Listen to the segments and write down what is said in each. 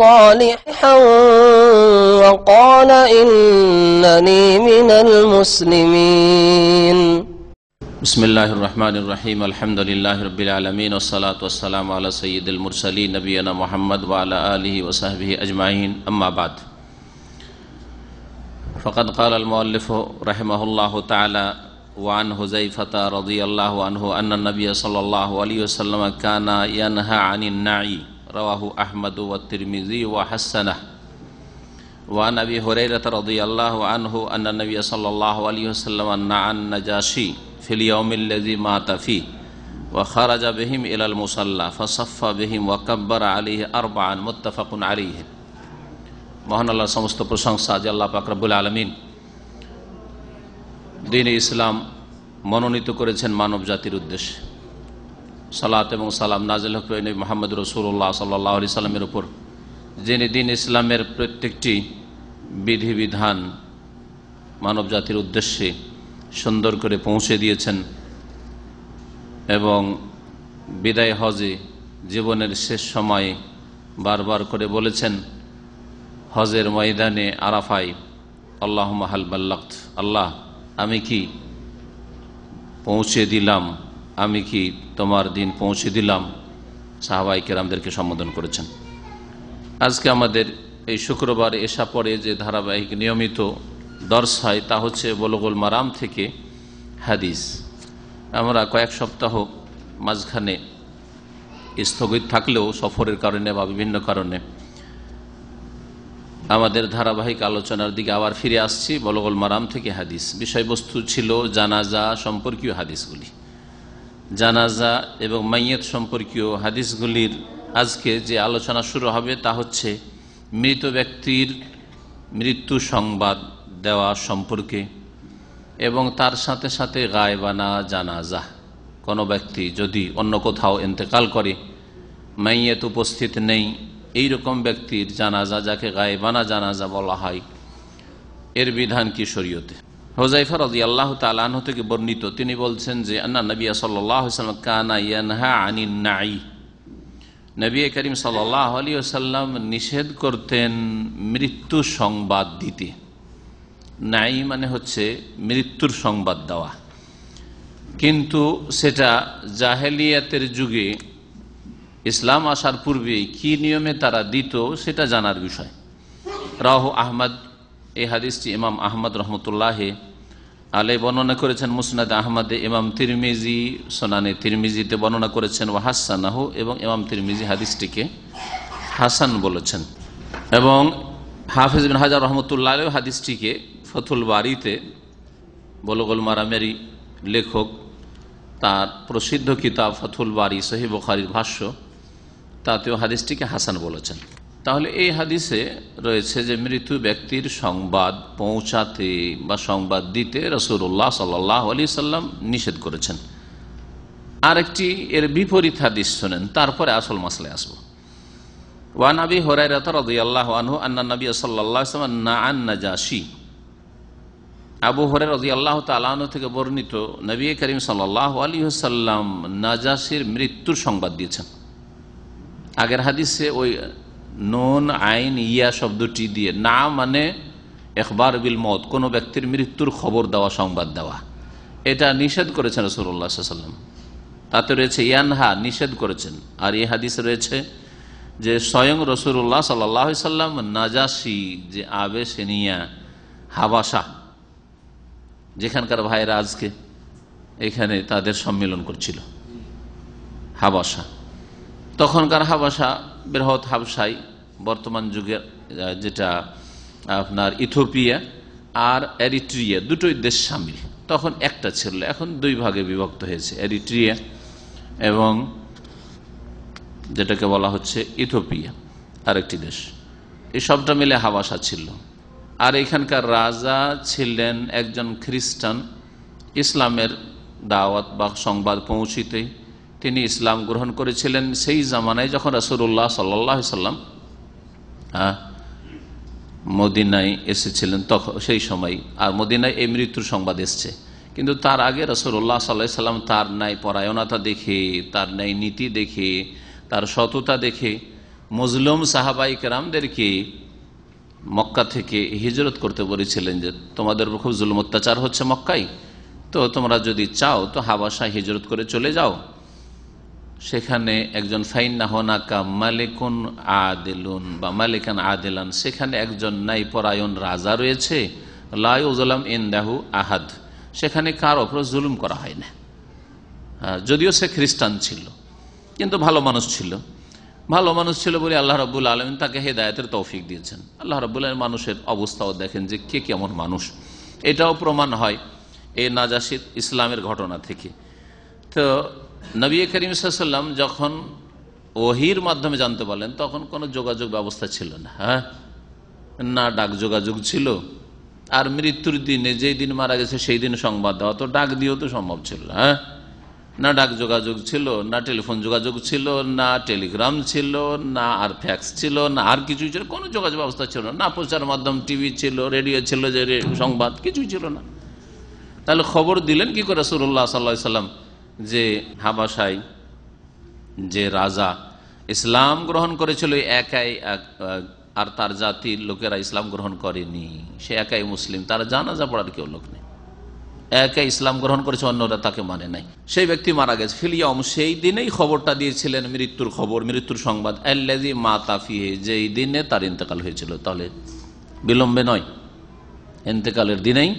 صالحا وقال إنني من المسلمين. بسم الله الرحمن الرحيم الحمد لله رب العالمين والصلاة والسلام على سيد المرسلين نبينا محمد وعلى آله وصحبه أجمعين أما بعد فقد قال المؤلف رحمه الله تعالى وعن حذيفة رضي الله عنه أن النبي صلى الله عليه وسلم كان ينهى عن النعي رواه أحمد والترمذي وحسنه وعن ابي هريره رضي الله عنه ان النبي صلى الله عليه وسلم نعى النجاشي في اليوم الذي مات فيه وخرج بهم الى المصلى فصف بهم وكبر عليه اربعا متفق عليه মহান আল্লাহর সমস্ত প্রশংসা যে আল্লাহ পাক রব্বুল আলমিন দিন ইসলাম মনোনীত করেছেন মানব জাতির উদ্দেশ্যে সালাত এবং সালাম নাজিল হক নবী মোহাম্মদ রসুল্লাহ সাল্লাহ আলি সাল্লামের উপর, যিনি দিন ইসলামের প্রত্যেকটি বিধিবিধান মানব জাতির উদ্দেশ্যে সুন্দর করে পৌঁছে দিয়েছেন এবং বিদায় হজে জীবনের শেষ সময়ে বারবার করে বলেছেন, হজের ময়দানে আরাফাই আল্লাহ মাহাল আল্লাহ আমি কি পৌঁছে দিলাম আমি কি তোমার দিন পৌঁছে দিলাম? সাহাবাই কেরামদেরকে সম্বোধন করেছেন। আজকে আমাদের এই শুক্রবার এসা পরে যে ধারাবাহিক নিয়মিত দর্শ হয়, তা হচ্ছে বলগুল মারাম থেকে হাদিস। আমরা কয়েক সপ্তাহ মাঝখানে স্থগিত থাকলেও সফরের কারণে বা বিভিন্ন কারণে আমাদের ধারাবাহিক আলোচনার দিকে আবার ফিরে আসছি বলগল মারাম থেকে হাদিস। বিষয়বস্তু ছিল জানাজা সম্পর্কীয় হাদিসগুলি। জানাজা এবং মাইয়েত সম্পর্কীয় হাদিসগুলির আজকে যে আলোচনা শুরু হবে তা হচ্ছে মৃত ব্যক্তির মৃত্যু সংবাদ দেওয়া সম্পর্কে এবং তার সাথে সাথে গায়বানা জানাজা। কোনো ব্যক্তি যদি অন্য কোথাও এন্তেকাল করে, মাইয়েত উপস্থিত নেই এই রকম ব্যক্তির জানাজা যাকে গায়েবানা জানাজা বলা হয়, এর বিধান কি শরীয়তে? হোজাইফা রাজি আল্লাহ তালাহ থেকে বর্ণিত, তিনি বলছেন যে, আন্না নবিয়া সাল্লাম কানা ইয়ানহা আনি নাই নবী করিম সাল্লাহ আলী সাল্লাম নিষেধ করতেন মৃত্যু সংবাদ দিতে। নাই মানে হচ্ছে মৃত্যুর সংবাদ দেওয়া। কিন্তু সেটা জাহেলিয়াতের যুগে ইসলাম আসার পূর্বে কি নিয়মে তারা দিত, সেটা জানার বিষয়। রাহ আহমদ এই হাদিসটি ইমাম আহমদ রহমতুল্লাহে আলে বর্ণনা করেছেন মুসনাদ আহমদে, ইমাম তিরমিজি, সোনানে তিরমিজিতে বর্ণনা করেছেন ও হাসানাহ এবং ইমাম তিরমিজি হাদিসটিকে হাসান বলেছেন। এবং হাফিজ বিন হাজার রহমতুল্লাহ হাদিসটিকে ফতুল বাড়িতে বলগোল মারামেরি লেখক, তার প্রসিদ্ধ কিতাব ফতুল বাড়ি সহি বখারির ভাষ্য, তাতেও হাদিসটিকে হাসান বলেছেন। তাহলে এই হাদিসে রয়েছে যে মৃত্যু ব্যক্তির সংবাদ পৌঁছাতে বা সংবাদ দিতে রসুল্লাহ সাল্লাহ আলি সাল্লাম নিষেধ করেছেন। আরেকটি এর বিপরীত হাদিস শোনেন, তারপরে আসল মাসলে আসব। ওয়ান আবি হরাইরাত আনহু আন্না নবী সাল্লাল্লাহু আলাইহি ওয়াসাল্লাম আবু হরে রাজি আল্লাহ তালানো থেকে বর্ণিত নবী করিম সাল্লাহ আলী সাল্লাম নাজাসির মৃত্যুর সংবাদ দিয়েছেন। আগের হাদিসে ওই নন, আইন, ইয়া শব্দটি দিয়ে। না মানে একবার বিল মত কোনো ব্যক্তির মৃত্যুর খবর দেওয়া, সংবাদ দেওয়া। এটা নিষেধ করেছেন রসুল্লাহ সাল্লাম তাতে রয়েছে ইয়ানহা, নিষেধ করেছেন। আর এই হাদিসে রয়েছে যে স্বয়ং রসুল্লাহ সাল্লাহ সাল্লাম নাজাসি, যে আবে সেনিয়া হাবাসা, যেখানকার ভাইরা আজকে এখানে তাদের সম্মেলন করছিল। হাবাসা। তখনকার হাবাসা বৃহৎ হাবসাই বর্তমান যুগের যেটা, আপনার ইথোপিয়া আর এরিট্রিয়া দুটোই দেশ সামিল। তখন একটা ছিল, এখন দুই ভাগে বিভক্ত হয়েছে, এরিট্রিয়া এবং যেটাকে বলা হচ্ছে ইথোপিয়া আরেকটি দেশ। এই সবটা মিলে হাবাসা ছিল। আর এখানকার রাজা ছিলেন একজন খ্রিস্টান। ইসলামের দাওয়াত বা সংবাদ পৌঁছিতে তিনি ইসলাম গ্রহণ করেছিলেন সেই জামানায় যখন রসুল্লাহ সাল্লাহ সাল্লাম মদিনায় এসেছিলেন তখন সেই সময়। আর মদিনায় এই মৃত্যুর সংবাদ এসছে। কিন্তু তার আগে রসুল্লাহ সাল্লাহ সাল্লাম তার ন্যায় পরায়ণতা দেখে, তার ন্যায় নীতি দেখে, তার সততা দেখে মজলুম সাহাবাই কেরামদেরকে মক্কা থেকে হিজরত করতে বলেছিলেন যে, তোমাদের খুব জুলুম অত্যাচার হচ্ছে মক্কায়। তো তোমরা যদি চাও তো হাবাসা হিজরত করে চলে যাও। সেখানে একজন ফাইন্না হোনাকা মালিকুন আদেলুন বা মালিকান আদেলান, সেখানে একজন নাই পরায়ণ রাজা রয়েছে লাইউজলাম ইন্দাহু আহাদ, সেখানে কার ওপর জুলুম করা হয় না। যদিও সে খ্রিস্টান ছিল, কিন্তু ভালো মানুষ ছিল। ভালো মানুষ ছিল বলে আল্লাহ রব্বুল আলমিন তাকে হেদায়তের তৌফিক দিয়েছেন। আল্লাহ রব্বুল আলম মানুষের অবস্থাও দেখেন যে কে কেমন মানুষ। এটাও প্রমাণ হয় এই নাজাসিদ ইসলামের ঘটনা থেকে। তো নবী করিম সাল্লাম যখন ওহির মাধ্যমে জানতে পারলেন, তখন কোনো যোগাযোগ ব্যবস্থা ছিল না হ্যাঁ? না ডাক যোগাযোগ ছিল। আর মৃত্যুর দিনে যেই দিন মারা গেছে, সেই দিন সংবাদ দেওয়া তো ডাক দিয়েও তো সম্ভব ছিল হ্যাঁ? না ডাক যোগাযোগ ছিল, না টেলিফোন যোগাযোগ ছিল, না টেলিগ্রাম ছিল, না আর ফ্যাক্স ছিল, না আর কিছুই ছিল, কোনো যোগাযোগ ব্যবস্থা ছিল না। প্রচার মাধ্যম, টিভি ছিল, রেডিও ছিল, যে সংবাদ কিছুই ছিল না। তাহলে খবর দিলেন কি করে সুরল্লাহ সাল্লা সাল্লাম যে হাবাসাই যে রাজা ইসলাম গ্রহণ করেছিল একাই এক- আর তার জাতির লোকেরা ইসলাম গ্রহণ করেনি। সে একাই মুসলিম, তার জানাজা পড়ার কেউ লোক নেই। একাই ইসলাম গ্রহণ করেছে, অন্যরা তাকে মানে নাই। সেই ব্যক্তি মারা গেছে। ফিলিয়ম সেই দিনেই খবরটা দিয়েছিলেন মৃত্যুর খবর, মৃত্যুর সংবাদ। আল্লাজি মা তাফিয়ে যেই দিনে তার ইন্তেকাল হয়েছিল। তাহলে বিলম্বে নয়, ইন্তেকালের দিনেই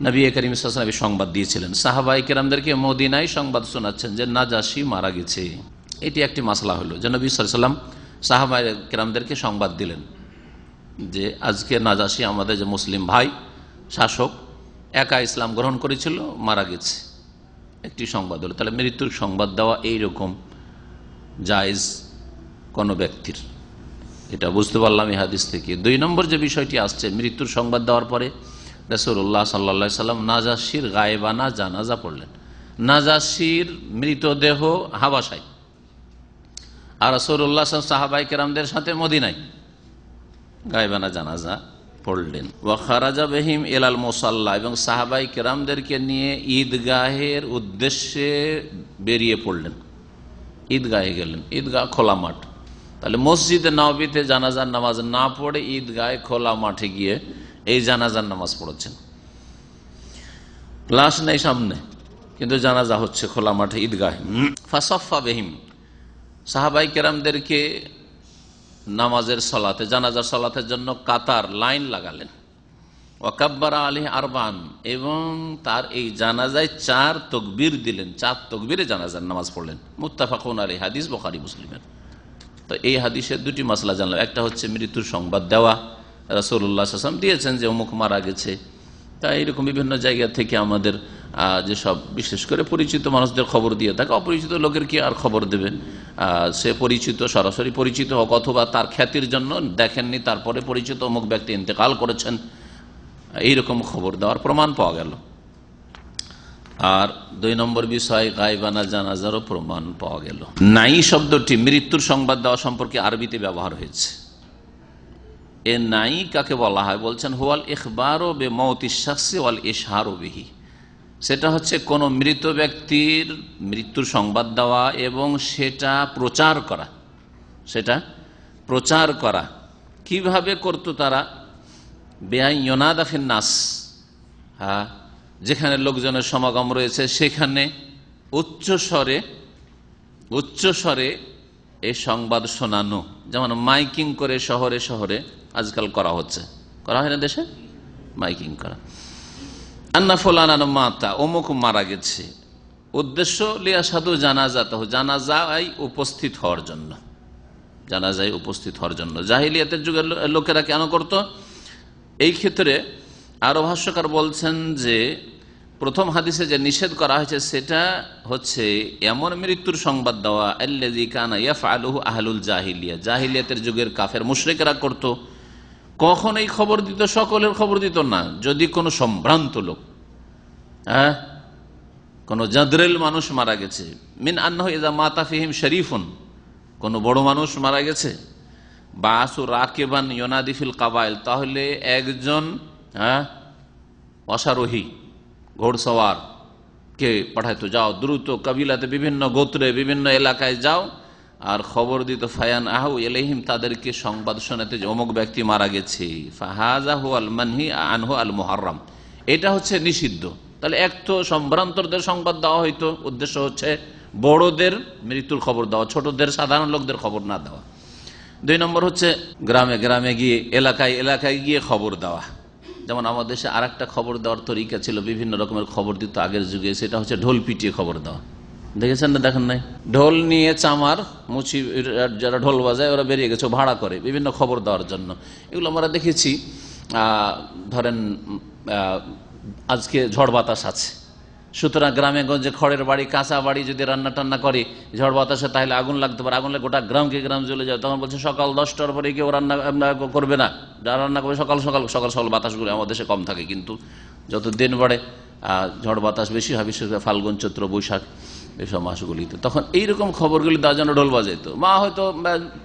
নবী করিম সাসনাবি সংবাদ দিয়েছিলেন। সাহাবাই কেরামদেরকে মদিনায় সংবাদ শোনাচ্ছেন যে নাজাসি মারা গেছে। এটি একটি মাসলা হলো যে নবী সাল্লাম সাহাবাই কেরামদেরকে সংবাদ দিলেন যে আজকে নাজাসি আমাদের যে মুসলিম ভাই, শাসক, একা ইসলাম গ্রহণ করেছিল, মারা গেছে। একটি সংবাদ হলো। তাহলে মৃত্যুর সংবাদ দেওয়া এইরকম জায়জ কোনো ব্যক্তির। এটা বুঝতে পারলাম এই হাদিস থেকে। দুই নম্বর যে বিষয়টি আসছে, মৃত্যুর সংবাদ দেওয়ার পরে রসুল্লাহ সাল্লা সাল্লাম নাজাসির গায়েবানা জানাজা পড়লেন। নাজাসির মৃতদেহ হাবাসায় আর রসুল্লাহ সাহাবাই কেরামদের সাথে মদিনায় গায়েবানা জানাজা পড়লেন। ওয়াখারাজা বেহিম এলাল মোসাল্লা এবং সাহাবাই কেরামদেরকে নিয়ে ঈদগাহের উদ্দেশ্যে বেরিয়ে পড়লেন। ঈদগাহে গেলেন। ঈদগাহ খোলা মাঠ। তাহলে মসজিদে নবীতে জানাজার নামাজ না পড়ে ঈদগাহে খোলা মাঠে গিয়ে এই জানাজার নামাজ পড়েছেন। লাশ নেই সামনে, কিন্তু জানাজা হচ্ছে খোলা মাঠে ঈদগাহে। ফাসফা বেহিম। সাহাবাই কেরামদেরকে নামাজের সলাতে, জানাজার সলাতের জন্য কাতার লাইন লাগালেন। ওয়াকাব্বারা আলী আরবান। এবং তার এই জানাজায় চার তকবির দিলেন, চার তকবিরে জানাজার নামাজ পড়লেন। মুত্তাফাকুন আলী হাদিস বখারি, মুসলিমের। তো এই হাদিসের দুটি মশলা জানলাম। একটা হচ্ছে মৃত্যুর সংবাদ দেওয়া রসুল্লাহ আসলাম দিয়েছেন যে অমুক মারা গেছে। তা এইরকম বিভিন্ন জায়গা থেকে আমাদের আহ, যেসব বিশেষ করে পরিচিত মানুষদের খবর দিয়ে থাকে অপরিচিত লোকের কি আর খবর দেবে? আহ, সে পরিচিত সরাসরি পরিচিত হোক অথবা তার খ্যাতির জন্য দেখেননি তারপরে পরিচিত অমুক ব্যক্তি ইন্তেকাল করেছেন। এইরকম খবর দেওয়ার প্রমাণ পাওয়া গেল। আর দুই নম্বর বিষয় গাইবানা জানাজারও প্রমাণ পাওয়া গেল। নাই শব্দটি মৃত্যুর সংবাদ দেওয়া সম্পর্কে আরবিতে ব্যবহার হয়েছে। এ নাই কাকে বলা হয়? বলছেন, হোয়াল ইখবারও বে মৌতিশাসে ওয়াল ইশহারও বিহি। সেটা হচ্ছে কোনো মৃত ব্যক্তির মৃত্যুর সংবাদ দেওয়া এবং সেটা প্রচার করা। সেটা প্রচার করা। কীভাবে করতো তারা? বেআই ইয়োনাদাফিন নাস। হ্যাঁ যেখানে লোকজনের সমাগম রয়েছে, সেখানে উচ্চ স্বরে উচ্চ স্বরে এই সংবাদ শোনানো। যেমন মাইকিং করে শহরে শহরে আজকাল করা হচ্ছে। করা হয় না দেশে? মাইকিং করা। আন্না ফোলানা মাতা, অমুক মারা গেছে। উদ্দেশ্য লিয়া সাধু জানাজা তো জানাজায় উপস্থিত হওয়ার জন্য। জানাজায় উপস্থিত হওয়ার জন্য। জাহিলিয়াতের যুগের লোকেরা কেন করত? এই ক্ষেত্রে আরও ভাষ্যকার বলছেন যে, প্রথম হাদিসে যে নিষেধ করা হয়েছে, সেটা হচ্ছে এমন মৃত্যুর সংবাদ দেওয়া আলহু আহলুল জাহিলিয়া। জাহিলিয়াতের যুগের কাফের মুশরিকরা করত। কখন এই খবর দিত? সকলের খবর দিত না। যদি কোনো সম্ভ্রান্ত লোক হ্যাঁ? কোন জাদরেল মানুষ মারা গেছে। মিন আন্না ইজা মাতা ফিহিম শরীফুন। কোনো বড় মানুষ মারা গেছে? বা আসু রাকেবান ইয়োনাদিফিল কাবাইল। তাহলে একজন হ্যাঁ? অশ্বারোহী, ঘোড়সওয়ার। কে পাঠাইতো? যাও, দ্রুত কবিলাতে বিভিন্ন গোত্রে, বিভিন্ন এলাকায় যাও। আর খবর দিত, ফায়ান আহু এলহিম তাদেরকে সংবাদ শোনাতে যে অমুক ব্যক্তি মারা গেছে। ফাহাজাহু আল মানহি আনহু আল মুহাররাম। এটা হচ্ছে নিষিদ্ধ। তাহলে এক তো সম্ভ্রান্তরদের সংবাদ দেওয়া হয়তো উদ্দেশ্য হচ্ছে বড়দের মৃত্যুর খবর দেওয়া, ছোটদের, সাধারণ লোকদের খবর না দেওয়া। দুই নম্বর হচ্ছে গ্রামে গ্রামে গিয়ে, এলাকায় এলাকায় গিয়ে খবর দেওয়া। যেমন আমাদের দেশে আর খবর দেওয়ার তরিকা ছিল, বিভিন্ন রকমের খবর দিত আগের যুগে, সেটা হচ্ছে ঢোল পিটিয়ে খবর দেওয়া। দেখেছেন না, দেখেন নাই? ঢোল নিয়ে চামার, মুচি, যারা ঢোল বাজায়, ওরা বেরিয়ে গেছে ভাড়া করে, বিভিন্ন খবর দেওয়ার জন্য। এগুলো আমরা দেখেছি ধরেন আজকে ঝড় বাতাস আছে। সুতরাং গ্রামে গঞ্জে খড়ের বাড়ি, কাঁচা বাড়ি যদি রান্না টান্না করে, ঝড় বাতাসে তাহলে আগুন লাগতে পারে, আগুন লাগে গোটা গ্রামকে গ্রাম জ্বলে যায়। তখন বলছে, সকাল দশটার পরে কেউ রান্না করবে না। যারা রান্না করবে, সকাল সকাল সকাল সকাল বাতাসগুলো আমাদের দেশে কম থাকে। কিন্তু যত দিন বাড়ে ঝড় বাতাস বেশি হয়, বিশেষ করে ফাল্গুন, চৈত্র, বৈশাখ। এইসব মাসগুলিতে তখন এইরকম খবরগুলি দেওয়ার জন্য ঢোল বাজাইতো। মা হয়তো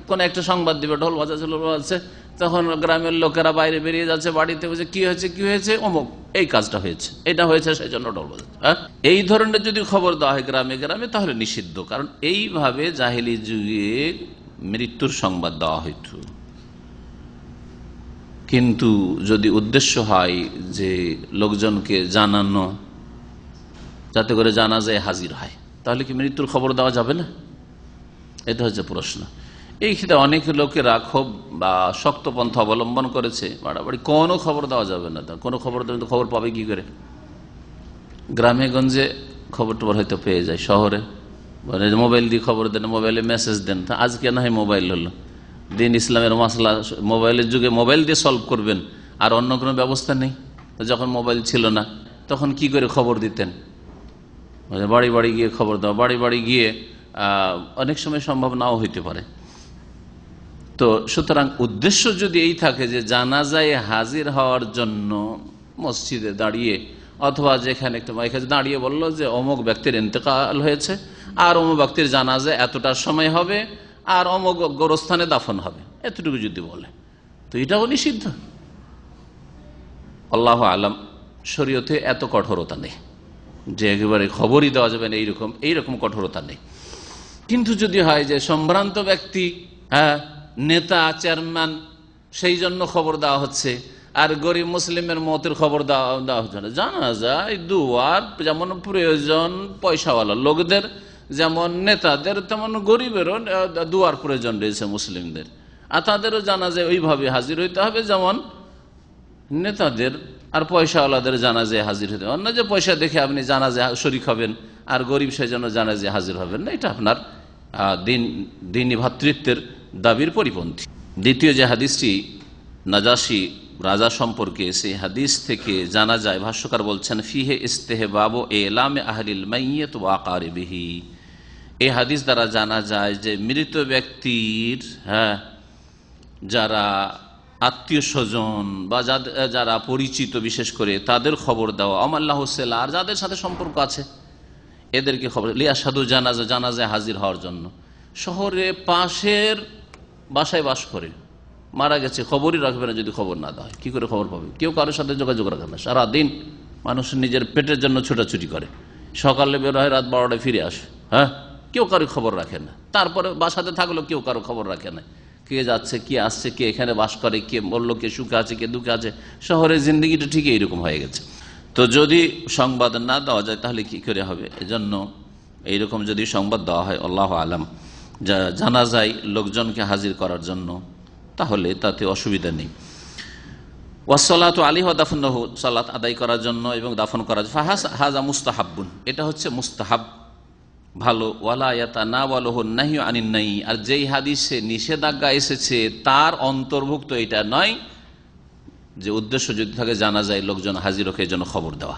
কোনো একটা সংবাদ দিবে, ঢোল বাজাচ্ছে ঢোল বাজাচ্ছে। তখন গ্রামের লোকেরা বাইরে বেরিয়ে যাচ্ছে, বাড়িতে বলছে, কি হয়েছে কি হয়েছে? অমুক, এই কাজটা হয়েছে। এটা হয়েছে, সেই জন্য ঢোল বাজাচ্ছে হ্যাঁ? এই ধরনের যদি খবর দেওয়া হয় গ্রামে গ্রামে, তাহলে নিষিদ্ধ। কারণ এইভাবে জাহিলি যুগে মৃত্যুর সংবাদ দেওয়া হইতো। কিন্তু যদি উদ্দেশ্য হয় যে লোকজনকে জানানো, যাতে করে জানা যায় হাজির হয়। তাহলে কি মৃত্যুর খবর দেওয়া যাবে না? এটা হচ্ছে প্রশ্ন। এই ক্ষেত্রে অনেক লোকেরা খুব বা শক্ত পন্থা অবলম্বন করেছে, বাড়াবাড়ি। কোনো খবর দেওয়া যাবে না কোনো খবর দেবেন তো খবর পাবে কি করে? গ্রামে গঞ্জে খবর টবর হয়তো পেয়ে যায়, শহরে। মোবাইল দিয়ে খবর দেন, মোবাইলে মেসেজ দেন। তা আজকে না হয় মোবাইল হলো। দিন ইসলামের মশলা, মোবাইলের যুগে মোবাইল দিয়ে সলভ করবেন, আর অন্য কোনো ব্যবস্থা নেই। যখন মোবাইল ছিল না, তখন কি করে খবর দিতেন? বাড়ি বাড়ি গিয়ে খবর দেওয়া বাড়ি বাড়ি গিয়ে অনেক সময় সম্ভব নাও হইতে পারে। তো সুতরাং উদ্দেশ্য যদি এই থাকে যে জানাজায় হাজির হওয়ার জন্য মসজিদে দাঁড়িয়ে অথবা যেখানে একটা দাঁড়িয়ে বলল যে অমুক ব্যক্তির ইন্তেকাল হয়েছে, আর অমুক ব্যক্তির জানাজা এতটার সময় হবে, আর অমুক গোরস্থানে দাফন হবে, এতটুকু যদি বলে। তো এটাও নিষিদ্ধ। আল্লাহ আলম, শরীয়তে এত কঠোরতা নেই। যে একেবারে খবরই দেওয়া যাবে না, এইরকম এইরকম কঠোরতা নেই। কিন্তু যদি হয় যে সম্ভ্রান্ত ব্যক্তি হ্যাঁ নেতা, চেয়ারম্যান, সেই জন্য খবর দেওয়া হচ্ছে, আর গরিব মুসলিমের মতের খবর দেওয়া দেওয়া হচ্ছে না। জানা যায় দুয়ার যেমন প্রয়োজন পয়সাওয়ালা লোকদের, যেমন নেতাদের, তেমন গরিবেরও দুয়ার প্রয়োজন রয়েছে মুসলিমদের। আর তাদেরও জানা যায় ওইভাবে হাজির হইতে হবে, যেমন নেতাদের আর পয়সাওয়ালাদের জানাজে হাজির হতে অন্য যে পয়সা দেখে আপনি জানাজে শরিক হবেন, আর গরিব সেই জন্য জানাজে হাজির হবেন না, এটা আপনার দিন, দিনী ভাতৃত্বের দাবির পরিপন্থী। দ্বিতীয় যে হাদিসটি নাজাসি রাজা সম্পর্কে, সেই হাদিস থেকে জানা যায়, ভাষ্যকার বলছেন, ফিহে ইস্তেহে বাবু এলামে আহলিল মাইয়ত ওয়াকারিবিহি এই হাদিস দ্বারা জানা যায় যে মৃত ব্যক্তির হ্যাঁ যারা আত্মীয় স্বজন বা যারা পরিচিত, বিশেষ করে তাদের খবর দেওয়া আমাল্লাহ সেলা, আর যাদের সাথে সম্পর্ক আছে, এদেরকে খবর লিয়া সাধু জানাজা, জানাজায় হাজির হওয়ার জন্য। শহরে পাশের বাসায় বাস করে, মারা গেছে, খবরই রাখবে না যদি খবর না হয় কী করে খবর পাবে? কেউ কারোর সাথে যোগাযোগ রাখে না। সারাদিন মানুষ নিজের পেটের জন্য ছোটাছুটি করে। সকালে বের হয়, রাত বারোটায় ফিরে আসে। হ্যাঁ? কেউ কারও খবর রাখে না। তারপরে বাসাতে থাকলেও কেউ কারও খবর রাখে না। কে যাচ্ছে, কে আসছে, কে এখানে বাস করে, কে বলল, কে সুখে আছে, কে দুঃখে আছে শহরের জিন্দগিটা ঠিকই এইরকম হয়ে গেছে। তো যদি সংবাদ না দেওয়া যায়, তাহলে কি করে হবে? এজন্য এইরকম যদি সংবাদ দেওয়া হয়, আল্লাহ আলাম, যা জানা যায় লোকজনকে হাজির করার জন্য, তাহলে তাতে অসুবিধা নেই। ওয়াসাল্লাত আলী দাফন সালাত আদায় করার জন্য এবং দাফন করার ফাহাস, হাজা মুস্তাহাব্বুন, এটা হচ্ছে মুস্তাহাব। ভালো ওয়ালায়াতা না নাহি আনিন নাই আর যেই হাদিসে নিষেধাজ্ঞা এসেছে, তার অন্তর্ভুক্ত এটা নয় যে উদ্দেশ্য যদি থাকে জানা যায় লোকজন হাজির এই জন্য খবর দেওয়া।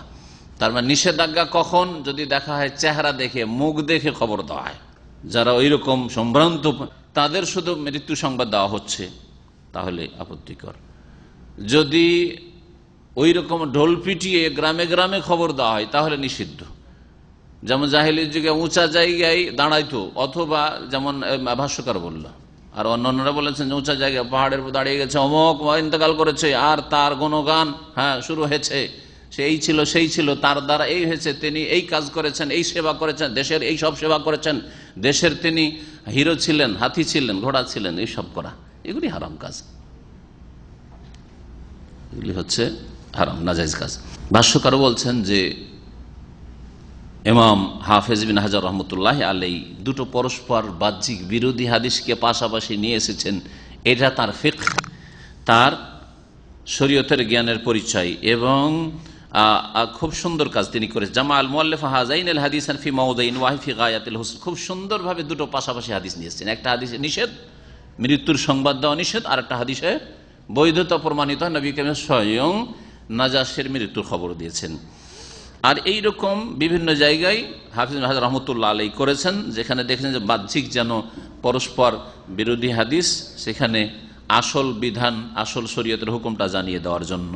তার মানে নিষেধাজ্ঞা কখন? যদি দেখা হয় চেহারা দেখে, মুখ দেখে খবর দেওয়া হয়। যারা ওই রকম সম্ভ্রান্ত, তাদের শুধু মৃত্যু সংবাদ দেওয়া হচ্ছে, তাহলে আপত্তিকর। যদি ওই রকম ঢোল পিটিয়ে গ্রামে গ্রামে খবর দেওয়া হয়, তাহলে নিষিদ্ধ। যেমন জাহিলির যুগে উঁচা জায়গায় দাঁড়াইতো, অথবা যেমন ভাষ্যকার বলল, আর অন্যান্যরা বলেছেন যে উঁচা জায়গায় পাহাড়ের উপর দাঁড়িয়ে গেছে অমক ইন্তকাল করেছে, আর তার গুণগান হ্যাঁ শুরু হয়েছে। সে এই ছিল, সেই ছিল, তার দ্বারা এই হয়েছে, তিনি এই কাজ করেছেন, এই সেবা করেছেন, দেশের এই সব সেবা করেছেন। দেশের তিনি হিরো ছিলেন, হাতি ছিলেন, ঘোড়া ছিলেন, এই সব করা। এগুলি হারাম কাজ। এগুলি হচ্ছে হারাম, নাজাইজ কাজ। ভাষ্যকার বলছেন যে ইমাম হাফেজ বিন হাজার রহমতুল্লাহ আলাই দুটো পরস্পর বাহ্যিক বিরোধী হাদিসকে পাশাপাশি নিয়ে এসেছেন। এটা তার ফিক তার শরীয়তের জ্ঞানের পরিচয় এবং খুব সুন্দর কাজ তিনি করেছেন। জামা আল হাজাইন আল হাদিস ফি মাউদাইন ওয়াহিফি গায়াতুল হোসেন। খুব সুন্দরভাবে দুটো পাশাপাশি হাদিস নিয়েছেন একটা হাদিসে নিষেধ, মৃত্যুর সংবাদ দেওয়া নিষেধ, আর একটা হাদিসে বৈধতা প্রমাণিত নবী কেম স্বয়ং নাজাসের মৃত্যুর খবর দিয়েছেন। আর এই রকম বিভিন্ন জায়গায় হাফিজ হাজার রহমতুল্লাহ আলাই করেছেন, যেখানে দেখেছেন যে বাহ্যিক যেন পরস্পর বিরোধী হাদিস, সেখানে আসল বিধান, আসল শরীয়তের হুকুমটা জানিয়ে দেওয়ার জন্য।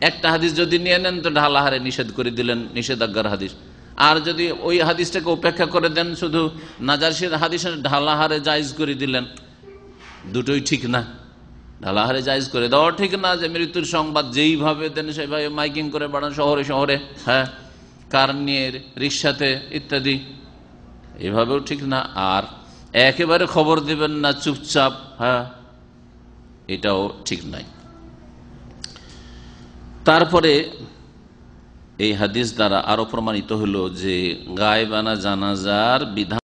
একটা হাদিস যদি নিয়ে নেন, তো ঢালাহারে নিষেধ করে দিলেন, নিষেধাজ্ঞার হাদিস। আর যদি ওই হাদিসটাকে উপেক্ষা করে দেন, শুধু নাজারসির হাদিসের ঢালাহারে জায়জ করে দিলেন, দুটোই ঠিক না। ঢালাহারে জায়জ করে দেওয়া ঠিক না যে মৃত্যুর সংবাদ যেইভাবে দেন সেইভাবে মাইকিং করে বাড়ান শহরে শহরে হ্যাঁ কার নিয়ে রিক্সাতে ইত্যাদি। এভাবেও ঠিক না। আর একেবারে খবর দিবেন না, চুপচাপ হ্যাঁ এটাও ঠিক নাই। তারপরে এই হাদিস দ্বারা আরও প্রমাণিত হলো যে গায়েবানা জানাজার বিধান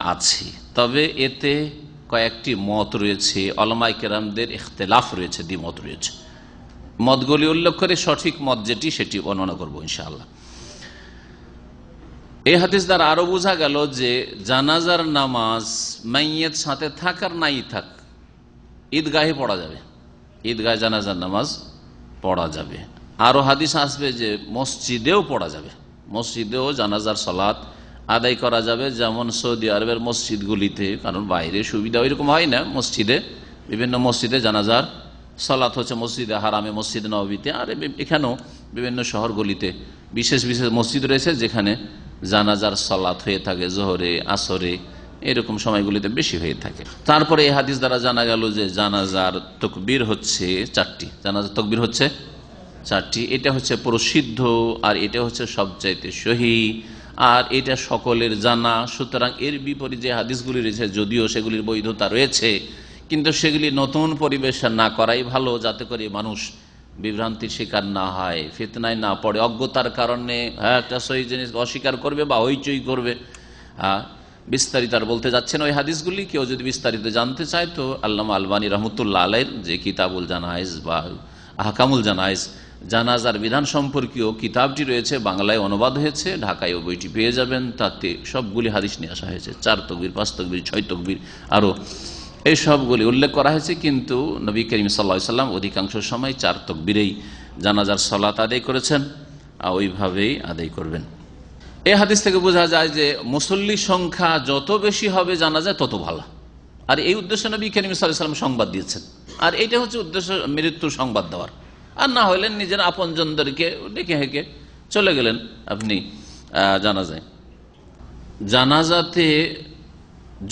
আছে। তবে এতে কয়েকটি মত রয়েছে অলমাই কেরামদের ইখতলাফ রয়েছে, দ্বিমত রয়েছে। মতগুলি উল্লেখ করে সঠিক মত যেটি, সেটি বর্ণনা করব ইনশাআল্লাহ। এই হাদিস দ্বারা আরও বোঝা গেল যে জানাজার নামাজ মাইয়ের সাথে থাক আর নাই থাক, ঈদগাহে পড়া যাবে। ঈদগাহে জানাজার নামাজ পড়া যাবে। আরও হাদিস আসবে যে মসজিদেও পড়া যাবে। মসজিদেও জানাজার সলাৎ আদায় করা যাবে যেমন সৌদি আরবের মসজিদগুলিতে, কারণ বাইরে সুবিধা ওইরকম হয় না মসজিদে, বিভিন্ন মসজিদে জানাজার সলাৎ হচ্ছে মসজিদে হারামে, মসজিদ নবীতে আর এখানেও বিভিন্ন শহরগুলিতে বিশেষ বিশেষ মসজিদ রয়েছে যেখানে জানাজার সলাৎ হয়ে থাকে, জোহরে, আসরে, এরকম সময়গুলিতে বেশি হয়ে থাকে। তারপরে এই হাদিস দ্বারা জানা গেল যে জানাজার তকবির হচ্ছে চারটি। জানাজার তকবির হচ্ছে চারটি। এটা হচ্ছে প্রসিদ্ধ আর এটা হচ্ছে সবচাইতে সহি। আর এটা সকলের জানা। সুতরাং এর বিপরীত যে হাদিসগুলি রয়েছে, যদিও সেগুলির বৈধতা রয়েছে, কিন্তু সেগুলি নতুন পরিবেশে না করাই ভালো, যাতে করে মানুষ বিভ্রান্তির শিকার না হয়, ফিতনায় না পড়ে। অজ্ঞতার কারণে হ্যাঁ একটা সহি জিনিস অস্বীকার করবে বা হইচই করবে। হ্যাঁ বিস্তারিত আর বলতে যাচ্ছেন ওই হাদিসগুলি। কেউ যদি বিস্তারিত জানতে চায় তো আল্লামা আলবানী রহমতুল্লাহ আলের যে কিতাবুল জানাইজ বা আহকামুল জানাইজ জানাজার বিধান সম্পর্কীয় কিতাবটি রয়েছে, বাংলায় অনুবাদ হয়েছে ঢাকায় ও বইটি পেয়ে যাবেন, তাতে সবগুলি হাদিস নিয়ে আসা হয়েছে, চার তকবির, পাঁচ তকবির, ছয় তকবির, আরও এই সবগুলি উল্লেখ করা হয়েছে, কিন্তু নবী করিম সাল্লা সাল্লাম অধিকাংশ সময় চার তকবিরেই জানাজার সলাত আদায় করেছেন আর ওইভাবেই আদায় করবেন। এই হাদিস থেকে বোঝা যায় যে মুসল্লি সংখ্যা যত বেশি হবে জানা যায় তত ভালো। আর এই উদ্দেশ্যে নবী করিম সাল্লাহ সাল্লাম সংবাদ দিয়েছেন। আর এটা হচ্ছে উদ্দেশ্য মৃত্যুর সংবাদ দেওয়ার। আর না হইলেন নিজের আপনজনদেরকে ডেকে হেঁকে চলে গেলেন আপনি জানাজায়। জানাজাতে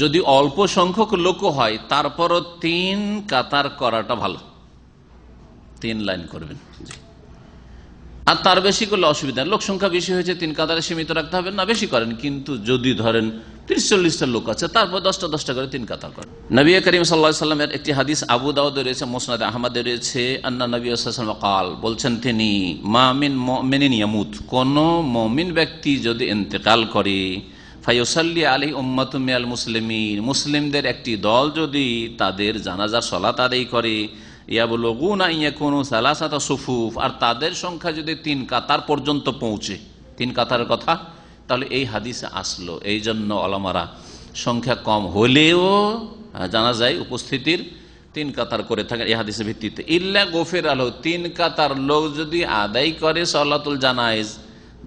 যদি অল্প সংখ্যক লোক হয়, তারপরও তিন কাতার করাটা ভালো। তিন লাইন করবেন। আর তার বেশি করলে অসুবিধা। লোক সংখ্যা বেশি হয়েছে, তিন কাতারে সীমিত রাখতে হবে না, বেশি করেন, কিন্তু যদি ধরেন তিরিশ চল্লিশটা লোক আছে, তারপর দশটা দশটা করে তিন কাতার করেন নবী করিম সাল্লাহ সাল্লামের একটি হাদিস আবু দাউদে রয়েছে, মোসনাদ আহমদে রয়েছে, আন্না নবী সাল্লাম কাল বলছেন তিনি মামিন মেনিন ইয়ামুত কোন মমিন ব্যক্তি যদি ইন্তেকাল করে ফাইসাল্লি আলী উম্মাতুমিয়াল মুসলিমিন, মুসলিমদের একটি দল যদি তাদের জানাজার সলাত আদায় করে সুফুফ, আর তাদের সংখ্যা যদি তিন কাতার পর্যন্ত পৌঁছে, তিন কাতারের কথা, তাহলে এই হাদিসে আসলো। এই জন্য অলমারা সংখ্যা কম হলেও জানা যায় উপস্থিতির তিন কাতার করে থাকে এই হাদিসের ভিত্তিতে। ইল্লা গোফের আলো, তিন কাতার লোক যদি আদায় করে সল্লাতুল জানাইজ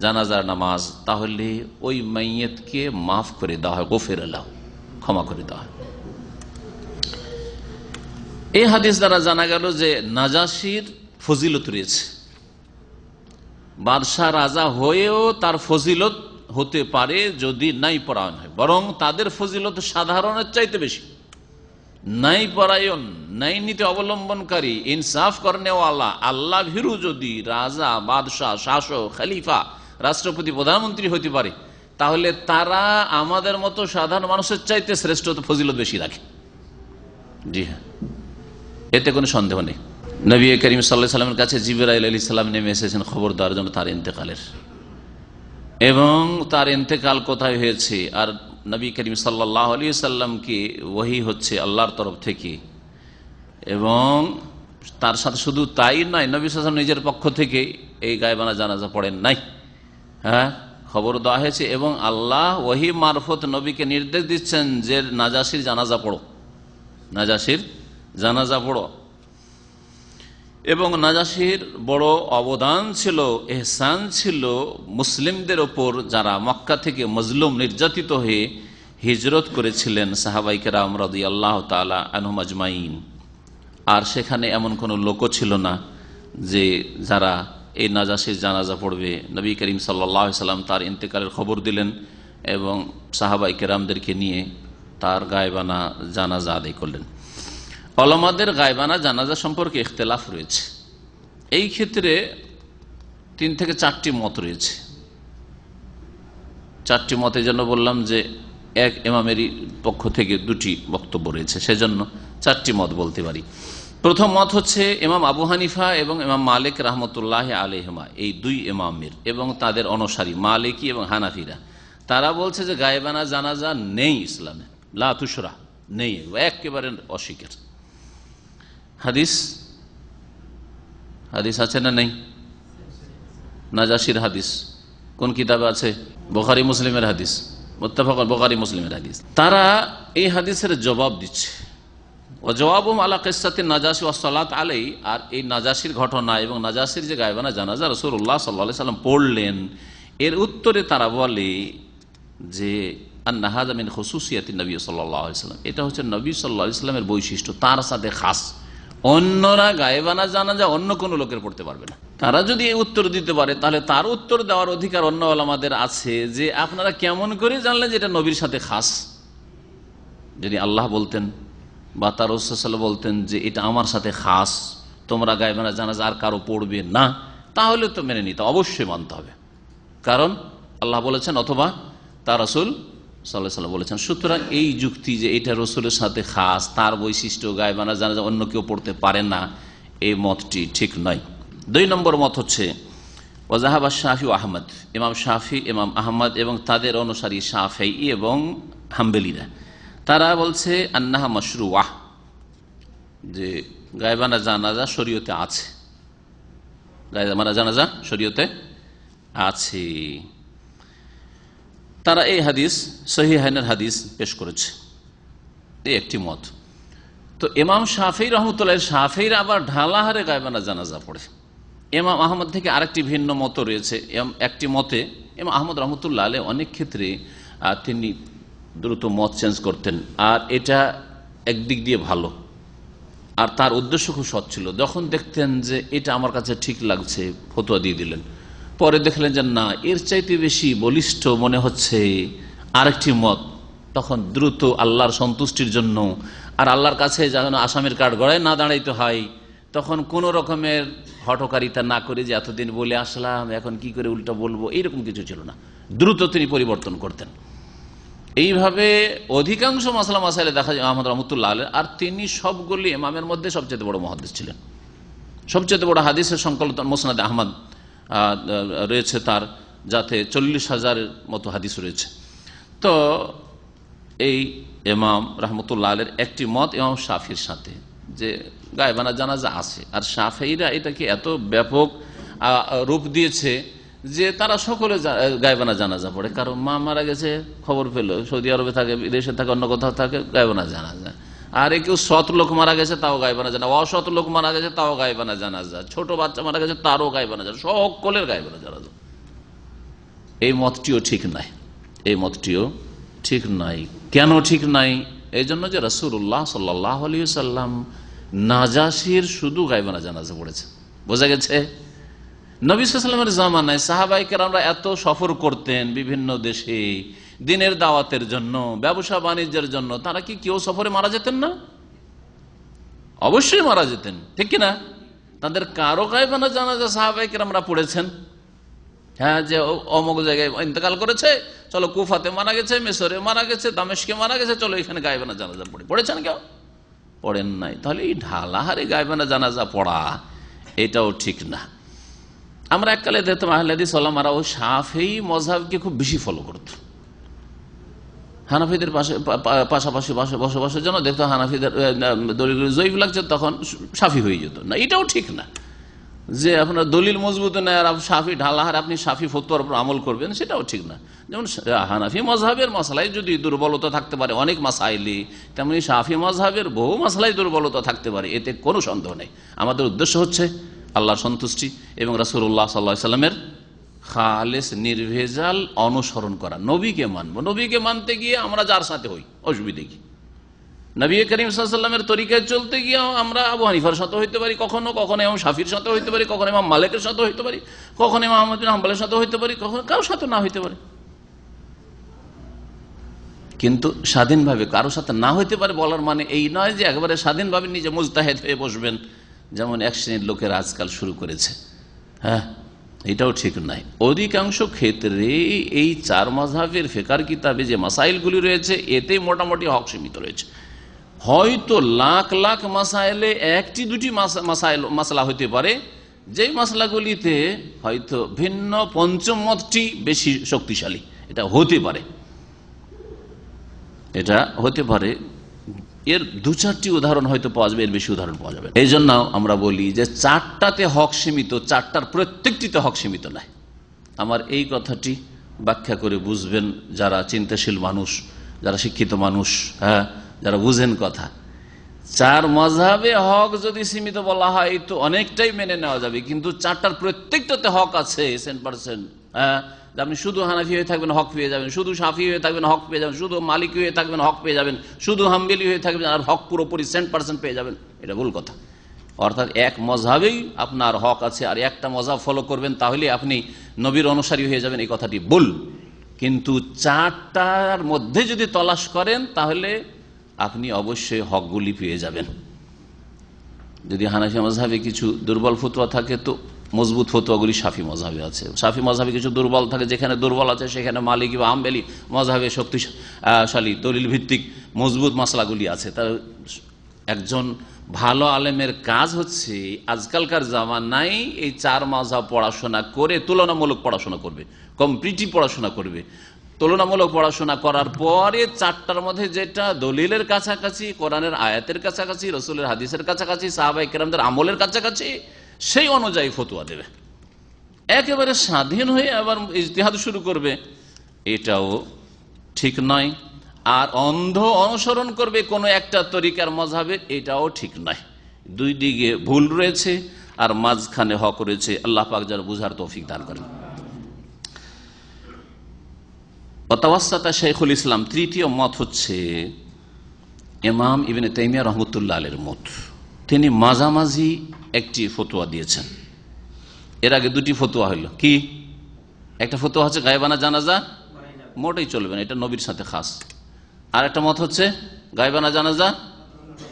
জানাজার নামাজ, তাহলে ওই মাইয়েতকে মাফ করে দেওয়া হয়, গোফের আল্লাহ ক্ষমা করে দেওয়া হয়। এই হাদিস দ্বারা জানা গেল যে নাজাসির ফজিলত রয়েছে। বাদশাহ রাজা হয়েও তার ফজিলত হতে পারে যদি নাই পরায়ণ হয়। বরং তাদের ফজিলত সাধারণের চাইতে বেশি। নাই পরায়ণ, নাই নীতি অবলম্বনকারী, ইনসাফ করনেওয়ালা আল্লাহ ভীরু যদি রাজা, বাদশাহ, শাসক, খালিফা, রাষ্ট্রপতি, প্রধানমন্ত্রী হতে পারে, তাহলে তারা আমাদের মতো সাধারণ মানুষের চাইতে শ্রেষ্ঠ ফজিলত বেশি রাখে। জি হ্যাঁ। এতে কোনো সন্দেহ নেই। নবী করিম সাল্লাহ সাল্লামের কাছে জিবরাইল আলী সাল্লাম নেমে এসেছেন খবর দেওয়ার জন্য তার ইন্তেকালের। এবং তার ইন্তেকাল কোথায় হয়েছে? আর নবী করিম সাল্লাহ আলী সাল্লামকে ওহি হচ্ছে আল্লাহর তরফ থেকে? এবং তার সাথে শুধু তাই নয়, নবী সাল্লাম নিজের পক্ষ থেকে এই গায়বানা জানাজা পড়েন নাই। হ্যাঁ খবর দেওয়া হয়েছে এবং আল্লাহ ওহি মারফত নবীকে নির্দেশ দিচ্ছেন যে নাজাসির জানাজা পড়ো। নাজাসির জানাজা পড়ো। এবং নাজাসির বড় অবদান ছিল, এহসান ছিল মুসলিমদের ওপর যারা মক্কা থেকে মজলুম নির্যাতিত হয়ে হিজরত করেছিলেন সাহাবাইকে রাম রদি আল্লাহ তালা আনহম আজমাইন। আর সেখানে এমন কোনো লোকও ছিল না যে যারা এই নাজাসির জানাজা পড়বে। নবী করিম সাল্লাহ সাল্লাম তার ইন্তেকালের খবর দিলেন এবং সাহাবাই কেরামদেরকে নিয়ে তার গায়বানা জানাজা আদায় করলেন। অলমাদের গায়বানা জানাজা সম্পর্কে ইখতলাফ রয়েছে। এই ক্ষেত্রে তিন থেকে চারটি মত রয়েছে। চারটি মতের জন্য বললাম যে এক এমামেরই পক্ষ থেকে দুটি বক্তব্য রয়েছে, সেজন্য চারটি মত বলতে পারি। প্রথম মত হচ্ছে এমাম আবু হানিফা এবং এমাম মালিক রহমতুল্লাহ আলহমা এই দুই এমামের এবং তাদের অনুসারী মালিকি এবং হানাফিরা। তারা বলছে যে গায়েবানা জানাজা নেই ইসলামে লাতুসরা নেই, একেবারে অস্বীকার। হাদিস? হাদিস আছে না নেই? নাজাসির হাদিস। কোন কিতাবে আছে? বোখারি মুসলিমের হাদিস। মোত্তাফাক বোখারি মুসলিমের হাদিস। তারা এই হাদিসের জবাব দিচ্ছে। ও জবাব আলা কেসাতে নাজাসি ওসলাত আলাই আর এই নাজাসির ঘটনা এবং নাজাসির যে গায়বানা জানাজা রসুল্লাহ সাল্লা সাল্লাম পড়লেন, এর উত্তরে তারা বলে যে আন্নাহাজামিন খসুসিয়াতি নবী সাল্লাহ সাল্লাম। এটা হচ্ছে নবী সাল্লাহ ইসলামের বৈশিষ্ট্য। তার সাথে খাস। অন্যরা গায়েবানা জানা যা অন্য কোনো লোকের পড়তে পারবে না। তারা যদি উত্তর দিতে পারে, তাহলে তার উত্তর দেওয়ার অধিকার অন্য আমাদের আছে যে আপনারা কেমন করে জানলেন যে এটা নবীর সাথে খাস। যদি আল্লাহ বলতেন বা তার রসাল বলতেন যে এটা আমার সাথে খাস, তোমরা গায়েবানা জানা আর কারও পড়বে না, তাহলে তো মেনে নিতে অবশ্যই মানতে হবে। কারণ আল্লাহ বলেছেন, অথবা তার রসুল সাল্লাহ বলেছেন, সুতরাং এই যুক্তি যে এটা রসুলের সাথে খাস, তার বৈশিষ্ট্য গায়েবানা জানা যায়, অন্য কেউ পড়তে পারে না এই মতটি ঠিক নয়। দুই নম্বর মত হচ্ছে ওজাহাবা শাহি ও আহমদ। ইমাম শাফি, ইমাম আহমদ এবং তাদের অনুসারী শাফি এবং হাম্বেলিরা। তারা বলছে, আন্নাহা মশরু ওয়াহ যে গায়েবানা জানাজা শরীয়তে আছে। গায়েবানা জানাজা শরীয়তে আছে। তারা এই হাদিস সহি হাইনের হাদিস পেশ করেছে। এই একটি মত। তো এমাম শাফি রহমতুল্লাহ শাফির আবার ঢালাহারে গায়বানা জানাজা পড়ে। এমাম আহমদ থেকে আরেকটি ভিন্ন মত রয়েছে। একটি মতে এমাম আহমদ রহমতুল্লাহ আলে অনেক ক্ষেত্রে তিনি দ্রুত মত চেঞ্জ করতেন। আর এটা একদিক দিয়ে ভালো। আর তার উদ্দেশ্য খুব সৎ ছিল। যখন দেখতেন যে এটা আমার কাছে ঠিক লাগছে, ফতুয়া দিয়ে দিলেন। পরে দেখলেন যে না, এর চাইতে বেশি বলিষ্ঠ মনে হচ্ছে আরেকটি মত। তখন দ্রুত আল্লাহর সন্তুষ্টির জন্য আর আল্লাহর কাছে যেন আসামের কাঠ গড়ায় না দাঁড়াইতে হয়, তখন কোন রকমের হটকারিতা না করে যে এতদিন বলে আসলাম, এখন কি করে উল্টা বলব এইরকম কিছু ছিল না। দ্রুত তিনি পরিবর্তন করতেন। এইভাবে অধিকাংশ মাসালা মাসাইলে দেখা যায় আহমদ রহমতুল্লাহ আলের আর তিনি সবগুলি ইমামের মধ্যে সবচেয়ে বড় মহাদিস ছিলেন। সবচেয়ে বড় হাদিসের সংকলন মোসনাদ আহমদ। রয়েছে তার, যাতে চল্লিশ হাজারের মতো হাদিস রয়েছে। তো এই এমাম রহমতুল্লাহ আলের একটি মত ইমাম শাফির সাথে, যে গায়েবানা জানাজা আছে। আর শাফিরা এটাকে এত ব্যাপক রূপ দিয়েছে যে তারা সকলে গায়েবানা জানাজা পড়ে। কারণ মা মারা গেছে, খবর পেল, সৌদি আরবে থাকে, বিদেশে থাকে, অন্য কোথাও থাকে, গায়েবানা জানাজা। আর কেউ সৎ লোক মারা গেছে, তাও গায়েবানা জানা। অসৎ লোক মারা গেছে, তাও গায়েবানা জানা। যায় ছোট বাচ্চা মারা গেছে, তারও গায়েবানা জানা। সকলের গায়েবানা জানা। যায় এই মতটিও ঠিক নাই। এই মতটিও ঠিক নাই। কেন ঠিক নাই? এই জন্য যে রসুল্লাহ সাল্লাহ আলী সাল্লাম নাজাসির শুধু গাইবানা জানাজা পড়েছে। বোঝা গেছে? নবী সাল্লামের জামানায় সাহাবাইকের আমরা এত সফর করতেন বিভিন্ন দেশে। দিনের দাওয়াতের জন্য, ব্যবসা বাণিজ্যের জন্য, তারা কি কেউ সফরে মারা যেতেন না? অবশ্যই মারা যেতেন, ঠিক কিনা তাদের কারও গাইবানা জানাজা সাহাবাইকের আমরা পড়েছেন। হ্যাঁ যে অমুক জায়গায় ইন্তকাল করেছে, চলো কুফাতে মারা গেছে, মেসরে মারা গেছে, দামেশকে মারা গেছে, চলো এখানে গাইবানা জানাজা পড়ে। পড়েছেন কেউ? পড়েন নাই। তাহলে এই ঢালাহারে গাইবানা জানাজা পড়া, এটাও ঠিক না। আমরা এককালে দেখতাম আহলাদি সাল্লামারা ও সাফেই মজাবকে খুব বেশি ফলো করত। হানাফিদের পাশে পাশাপাশি বাসে বসবাসের জন্য দেখতো হানাফিদের দলিল জয়ীফ লাগছে, তখন সাফি হয়ে যেত। না, এটাও ঠিক না। যে আপনার দলিল মজবুত নেয় আর সাফি ঢালাহার আপনি সাফি ফতোয়ার উপর আমল করবেন, সেটাও ঠিক না। যেমন হানাফি মজহাবের মশলায় যদি দুর্বলতা থাকতে পারে, অনেক মাসাইলি, তেমনি সাফি মজহাবের বহু মশলায় দুর্বলতা থাকতে পারে, এতে কোনো সন্দেহ নেই। আমাদের উদ্দেশ্য হচ্ছে আল্লাহর সন্তুষ্টি এবং রাসুল্লাহ সাল্লাহ সাল্লামের খালেস, নির্ভেজাল, অনুসরণ করা। নবীকে মানবো। নবীকে মানতে গিয়ে আমরা যার সাথে হই? অসুবিধে কি? নবী করিম সাল্লামের তরিকায় চলতে গিয়েও আমরা আবু হানিফার সাথে হইতে পারি, কখনো কখনো ইমাম শাফির সাথে হইতে পারি, কখনো ইমাম মালিকের সাথে হইতে পারি, কখনো ইমাম আহমদ বিন হাম্বালের সাথে হইতে পারি, কখনো কারোর সাথে না হইতে পারে। কিন্তু স্বাধীনভাবে কারও সাথে না হইতে পারে বলার মানে এই নয় যে একবারে স্বাধীনভাবে নিজে মুজতাহেদ হয়ে বসবেন, যেমন এক শ্রেণির লোকের আজকাল শুরু করেছে। হ্যাঁ? এটাও ঠিক নাই অধিকাংশ ক্ষেত্রে এই চার মাঝহের ফেকার কিতাবে যে মাসাইলগুলি রয়েছে এতে মোটামুটি হক সীমিত রয়েছে। হয়তো লাখ লাখ মাসাইলে একটি দুটি মাসাইল, মাসলা হতে পারে, যেই মাসলাগুলিতে হয়তো ভিন্ন পঞ্চম মতটি বেশি শক্তিশালী। এটা হতে পারে। এটা হতে পারে এর দু চারটি উদাহরণ হয়তো পাওয়া যাবে, এর বেশি উদাহরণ পাওয়া যাবে এই জন্য আমরা বলি যে চারটাতে হক সীমিত, চারটার প্রত্যেকটিতে হক সীমিত নাই। আমার এই কথাটি ব্যাখ্যা করে বুঝবেন যারা চিন্তাশীল মানুষ, যারা শিক্ষিত মানুষ হ্যাঁ যারা বুঝেন কথা। চার মজাবে হক যদি সীমিত বলা হয়, তো অনেকটাই মেনে নেওয়া যাবে, কিন্তু চারটার প্রত্যেকটাতে হক আছে, সেন্ট পার্সেন্ট হ্যাঁ আপনি শুধু হানাফি হয়ে থাকবেন, হক পেয়ে যাবেন। শুধু সাফি হয়ে থাকবেন, হক পেয়ে যাবেন। শুধু মালিক হয়ে থাকবেন, হক পেয়ে যাবেন। শুধু হাম্বেলি হয়ে থাকবেন, আর হক পুরোপুরি সেন্ট পার্সেন্ট পেয়ে যাবেন। এটা ভুল কথা। অর্থাৎ এক মজাবেই আপনার হক আছে, আর একটা মজাব ফলো করবেন, তাহলে আপনি নবীর অনুসারী হয়ে যাবেন, এই কথাটি ভুল। কিন্তু চারটার মধ্যে যদি তলাশ করেন, তাহলে আপনি অবশ্যই হকগুলি পেয়ে যাবেন। যদি হানাফি মজাবে কিছু দুর্বল ফতুয়া থাকে, তো মজবুত ফতুয়াগুলি সাফি মজাবে আছে। সাফি মজাবে কিছু দুর্বল থাকে, যেখানে দুর্বল আছে, সেখানে মালিক বা আমবেলি মজাবে শক্তিশালী দলিল ভিত্তিক মজবুত মশলাগুলি আছে। তার একজন ভালো আলেমের কাজ হচ্ছে, আজকালকার জামানায় এই চার মাজা পড়াশোনা করে তুলনামূলক পড়াশোনা করবে কমপ্লিটই পড়াশোনা করবে। তুলনামূলক পড়াশোনা করার পরে চারটার মধ্যে যেটা দলিলের কাছাকাছি, কোরআনের আয়াতের কাছাকাছি, রসুলের হাদিসের কাছাকাছি সাহাবাই আমলের কাছাকাছি সেই অনুযায়ী ফতুয়া দেবে। একেবারে স্বাধীন হয়ে আবার ইজতিহাদ শুরু করবে। এটাও ঠিক নয়। আর অন্ধ অনুসরণ করবে কোনো একটা তরিকার মজাবে, এটাও ঠিক নয়। দুই দিকে ভুল রয়েছে আর মাঝখানে হক রয়েছে। আল্লাহ পাক যারা বুঝার তৌফিক দান করেন। অতাওয়াস্তাতা শেখুল ইসলাম, তৃতীয় মত হচ্ছে ইমাম ইবিন তাইমিয়া রহমতুল্লাহ আলের মত। তিনি মাঝামাঝি একটি ফতোয়া দিয়েছেন। এর আগে দুটি ফতোয়া হইল। কি? একটা ফতোয়া হচ্ছে গায়েবানা জানাজা, মোটেই চলবে না, এটা নবীর সাথে খাস। আর একটা মত হচ্ছে গায়েবানা জানাজা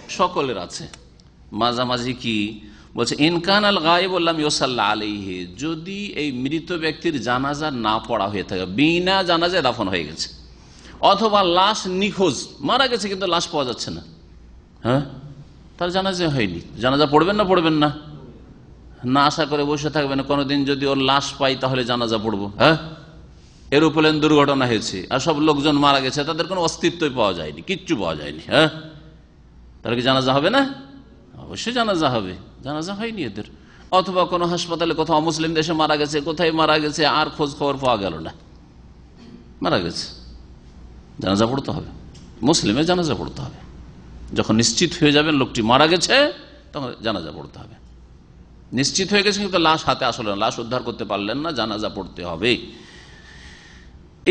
সকলের আছে। মাঝামাঝি কি? বলছে ইনকান আল গায়েব বললাম ইসাল্লাহ আলাইহে যদি এই মৃত ব্যক্তির জানাজা না পড়া হয়ে থাকে, বিনা জানাজায় দাফন হয়ে গেছে। অথবা লাশ নিখোঁজ, মারা গেছে কিন্তু লাশ পাওয়া যাচ্ছে না। হ্যাঁ? তার জানাজা হয়নি। জানাজা পড়বেন না পড়বেন না? না আশা করে বসে থাকবেন, কোনোদিন যদি ওর লাশ পাই তাহলে জানাজা পড়ব হ্যাঁ? এরোপ্লেন দুর্ঘটনা হয়েছে, আর সব লোকজন মারা গেছে, তাদের কোনো অস্তিত্বই পাওয়া যায়নি, কিচ্ছু পাওয়া যায়নি হ্যাঁ? তাহলে কি জানাজা হবে না? অবশ্যই জানাজা হবে। জানাজা হয়নি এদের। অথবা কোনো হাসপাতালে কোথাও মুসলিম দেশে মারা গেছে, কোথায় মারা গেছে, আর খোঁজ খবর পাওয়া গেল না। মারা গেছে। জানাজা পড়তে হবে। মুসলিমের জানাজা পড়তে হবে। যখন নিশ্চিত হয়ে যাবেন লোকটি মারা গেছে, তখন জানাজা পড়তে হবে। নিশ্চিত হয়ে গেছে কিন্তু লাশ হাতে আসলে লাশ উদ্ধার করতে পারলেন না, জানাজা পড়তে হবে।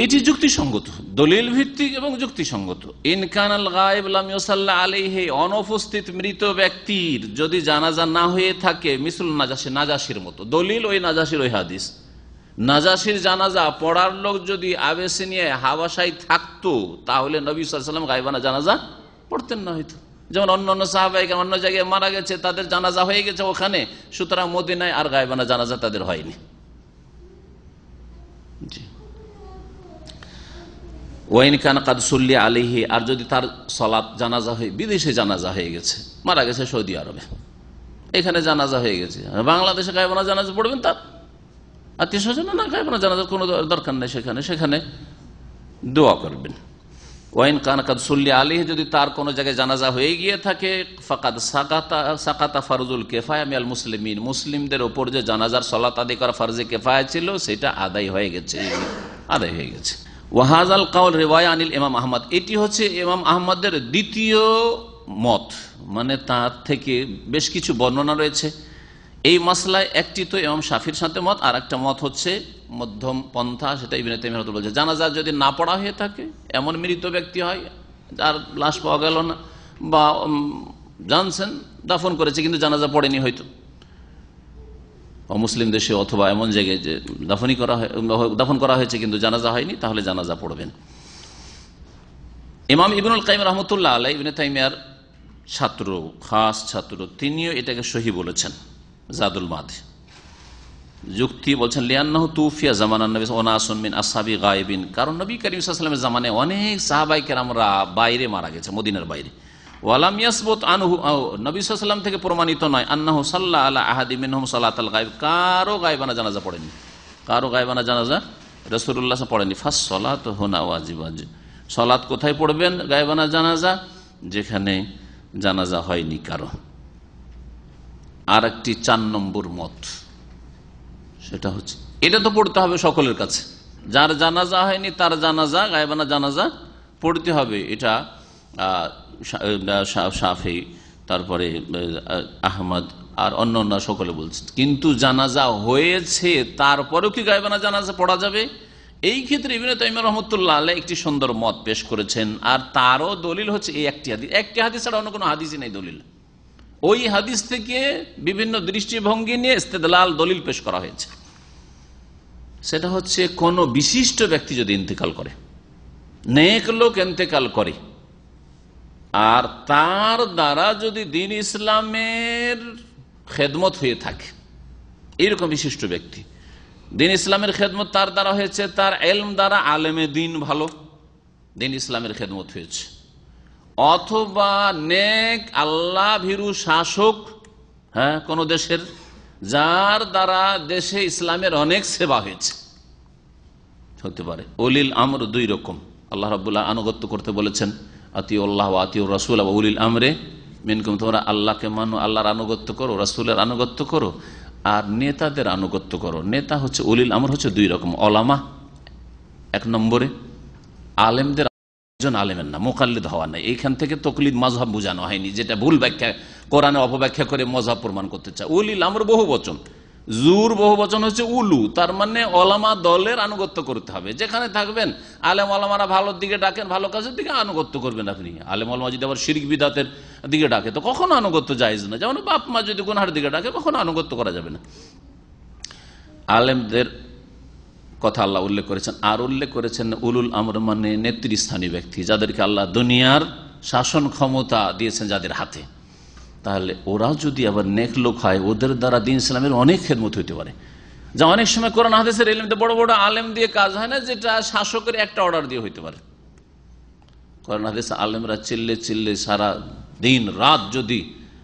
এটি যুক্তিসঙ্গত দলিল ভিত্তিক এবং যুক্তিসঙ্গত। ইনকান আল গায়েব লামিয়াল্লাহ আলিহে অনুপস্থিত মৃত ব্যক্তির যদি জানাজা না হয়ে থাকে মিসুল নাজাসি, নাজাসির মতো। দলিল ওই নাজাসির ওই হাদিস। নাজাসির জানাজা পড়ার লোক যদি আবেসে নিয়ে হাবাসাই থাকতো, তাহলে নবী সাল্লাম গাইবানা জানাজা পড়তেন না হয়তো। যেমন অন্য অন্য সাহাবাহিক অন্য জায়গায় মারা গেছে, তাদের জানাজা হয়ে গেছে ওখানে, সুতরাং মদিনায় আর গাইবানা জানাজা তাদের হয়নি। ওয়াইন খান কাদসুল্লি আলিহি আর যদি তার সলাৎ জানাজা হয়ে, বিদেশে জানাজা হয়ে গেছে, মারা গেছে সৌদি আরবে। এখানে জানাজা হয়ে গেছে। বাংলাদেশে গায়েবানা জানাজা পড়বেন তার? আত্মীয় স্বজন না গায়েবানা জানাজার কোনো দরকার নেই সেখানে সেখানে দোয়া করবেন। ওয়াইন কান কাদসুল্লি আলিহি যদি তার কোনো জায়গায় জানাজা হয়ে গিয়ে থাকে, ফাকাদ সাকাতা সাকাতা ফারুজুল কেফায় আল মুসলিমিন। মুসলিমদের ওপর যে জানাজার সলাত আদায় করা ফারজে কেফায় ছিল, সেটা আদায় হয়ে গেছে, আদায় হয়ে গেছে। ওয়াহাজ আল কাউল রেওয়ায় আনিল ইমাম আহমদ, এটি হচ্ছে ইমাম আহমদের দ্বিতীয় মত মানে তার থেকে বেশ কিছু বর্ণনা রয়েছে। এই মাসলায় একটি তো ইমাম শাফির সাথে মত আর একটা মত হচ্ছে মধ্যম পন্থা, সেটা ইবিনে তেমিরাত বলছে। জানাজা যদি না পড়া হয়ে থাকে, এমন মৃত ব্যক্তি হয় যার লাশ পাওয়া গেল না, বা জানছেন, দাফন করেছে, কিন্তু জানাজা পড়েনি হয়তো। মুসলিম দেশে অথবা এমন জায়গায় যে দাফনি করা দাফন করা হয়েছে, কিন্তু জানাজা হয়নি, তাহলে জানাজা পড়বেন। ইমাম ইবনুল কাইম রহমতুল্লাহ আলাই ইবিন তাইমিয়ার ছাত্র, খাস ছাত্র, তিনিও এটাকে সহি বলেছেন। জাদুল মাদ। যুক্তি বলছেন, লিয়ান্নাহ তুফিয়া জামান নবী ওনাসমিন আসাবি গায়েবিন। কারণ নবী করিম সাল্লামের জামানে অনেক সাহাবাইকের আমরা বাইরে মারা গেছে, মদিনার বাইরে। আনহু থেকে প্রমাণিত নয় সাল্লাহ গায়েব। জানাজা পড়েনি। কারও গায়েবানা জানাজা ফার্স্ট সলাত হোনা কোথায় পড়বেন গায়েবানা জানাজা? যেখানে জানাজা হয়নি কারও। আর একটি চার নম্বর মত। সেটা হচ্ছে, এটা তো পড়তে হবে সকলের কাছে। যার জানাজা হয়নি, তার জানাজা, গায়েবানা জানাজা পড়তে হবে। এটা সাফি তারপরে আহমদ আর অন্য অন্য সকলে বলছে। কিন্তু জানাজা হয়েছে, তারপরেও কি গায়েবানা জানাজা পড়া যাবে? এই ক্ষেত্রে ইবিন তাইমা রহমতুল্লাহ আল্লাহ একটি সুন্দর মত পেশ করেছেন। আর তারও দলিল হচ্ছে, এই একটি হাদিস। একটি হাদিস ছাড়া অন্য কোনো হাদিসই নেই দলিল। ওই হাদিস থেকে বিভিন্ন দৃষ্টিভঙ্গি নিয়ে ইস্তেদলাল দলিল পেশ করা হয়েছে। সেটা হচ্ছে কোনো বিশিষ্ট ব্যক্তি যদি ইন্তেকাল করে, নেক লোক ইন্তেকাল করে, আর তার দ্বারা যদি দিন ইসলামের খেদমত হয়ে থাকে এইরকম বিশিষ্ট ব্যক্তি, দিন ইসলামের খেদমত তার দ্বারা হয়েছে, তার এলম দ্বারা আলেমে দিন ভালো, দিন ইসলামের খেদমত হয়েছে। অথবা নেক আল্লাহ ভীরু শাসক হ্যাঁ কোন দেশের, যার দ্বারা দেশে ইসলামের অনেক সেবা হয়েছে। হতে পারে। অলিল আমর দুই রকম। আল্লাহ রাবুল্লাহ আনুগত্য করতে বলেছেন, আতিউল্লাহ আতিউ রসুল উলিল আমরে মিনকুম, তোমরা আল্লাহকে মানো, আল্লাহর আনুগত্য করো, রসুলের আনুগত্য করো, আর নেতাদের আনুগত্য করো। নেতা হচ্ছে, উলিল আমর হচ্ছে দুই রকম। অলামা এক নম্বরে, আলেমদের একজন আলেমের না মোকাল্লিদ হওয়া নাই। এইখান থেকে তকলিদ মজহব বোঝানো হয়নি, যেটা ভুল ব্যাখ্যা, কোরআনে অপব্যাখ্যা করে মজহব প্রমাণ করতে চায়। উলিল আমর বহু বচন জুর বহু বচন হচ্ছে উলু, তার মানে অলামা দলের আনুগত্য করতে হবে। যেখানে থাকবেন, আলেম আলামারা ভালোর দিকে ডাকেন, ভালো কাজের দিকে আনুগত্য করবেন আপনি। আলেম আলমা যদি আবার শিরিক বিদাতের দিকে ডাকে, তো কখনো আনুগত্য যায়জ না। যেমন বাপ মা যদি গুনহার দিকে ডাকে, কখনো আনুগত্য করা যাবে না। আলেমদের কথা আল্লাহ উল্লেখ করেছেন। আর উল্লেখ করেছেন উলুল আমর মানে নেতৃস্থানীয় ব্যক্তি, যাদেরকে আল্লাহ দুনিয়ার শাসন ক্ষমতা দিয়েছেন যাদের হাতে। তাহলে ওরা যদি আবার নেক লোক হয়, ওদের দ্বারা দিন ইসলামের অনেক খেদমত হইতে পারে। যা অনেক সময় কোরআন হাদিসের এলিমতে বড় বড় আলেম দিয়ে কাজ হয় না, যেটা শাসকের একটা অর্ডার দিয়ে হইতে পারে। কোরআন হাদিস আলেমরা চিল্লে চিল্লে সারা দিন রাত যদি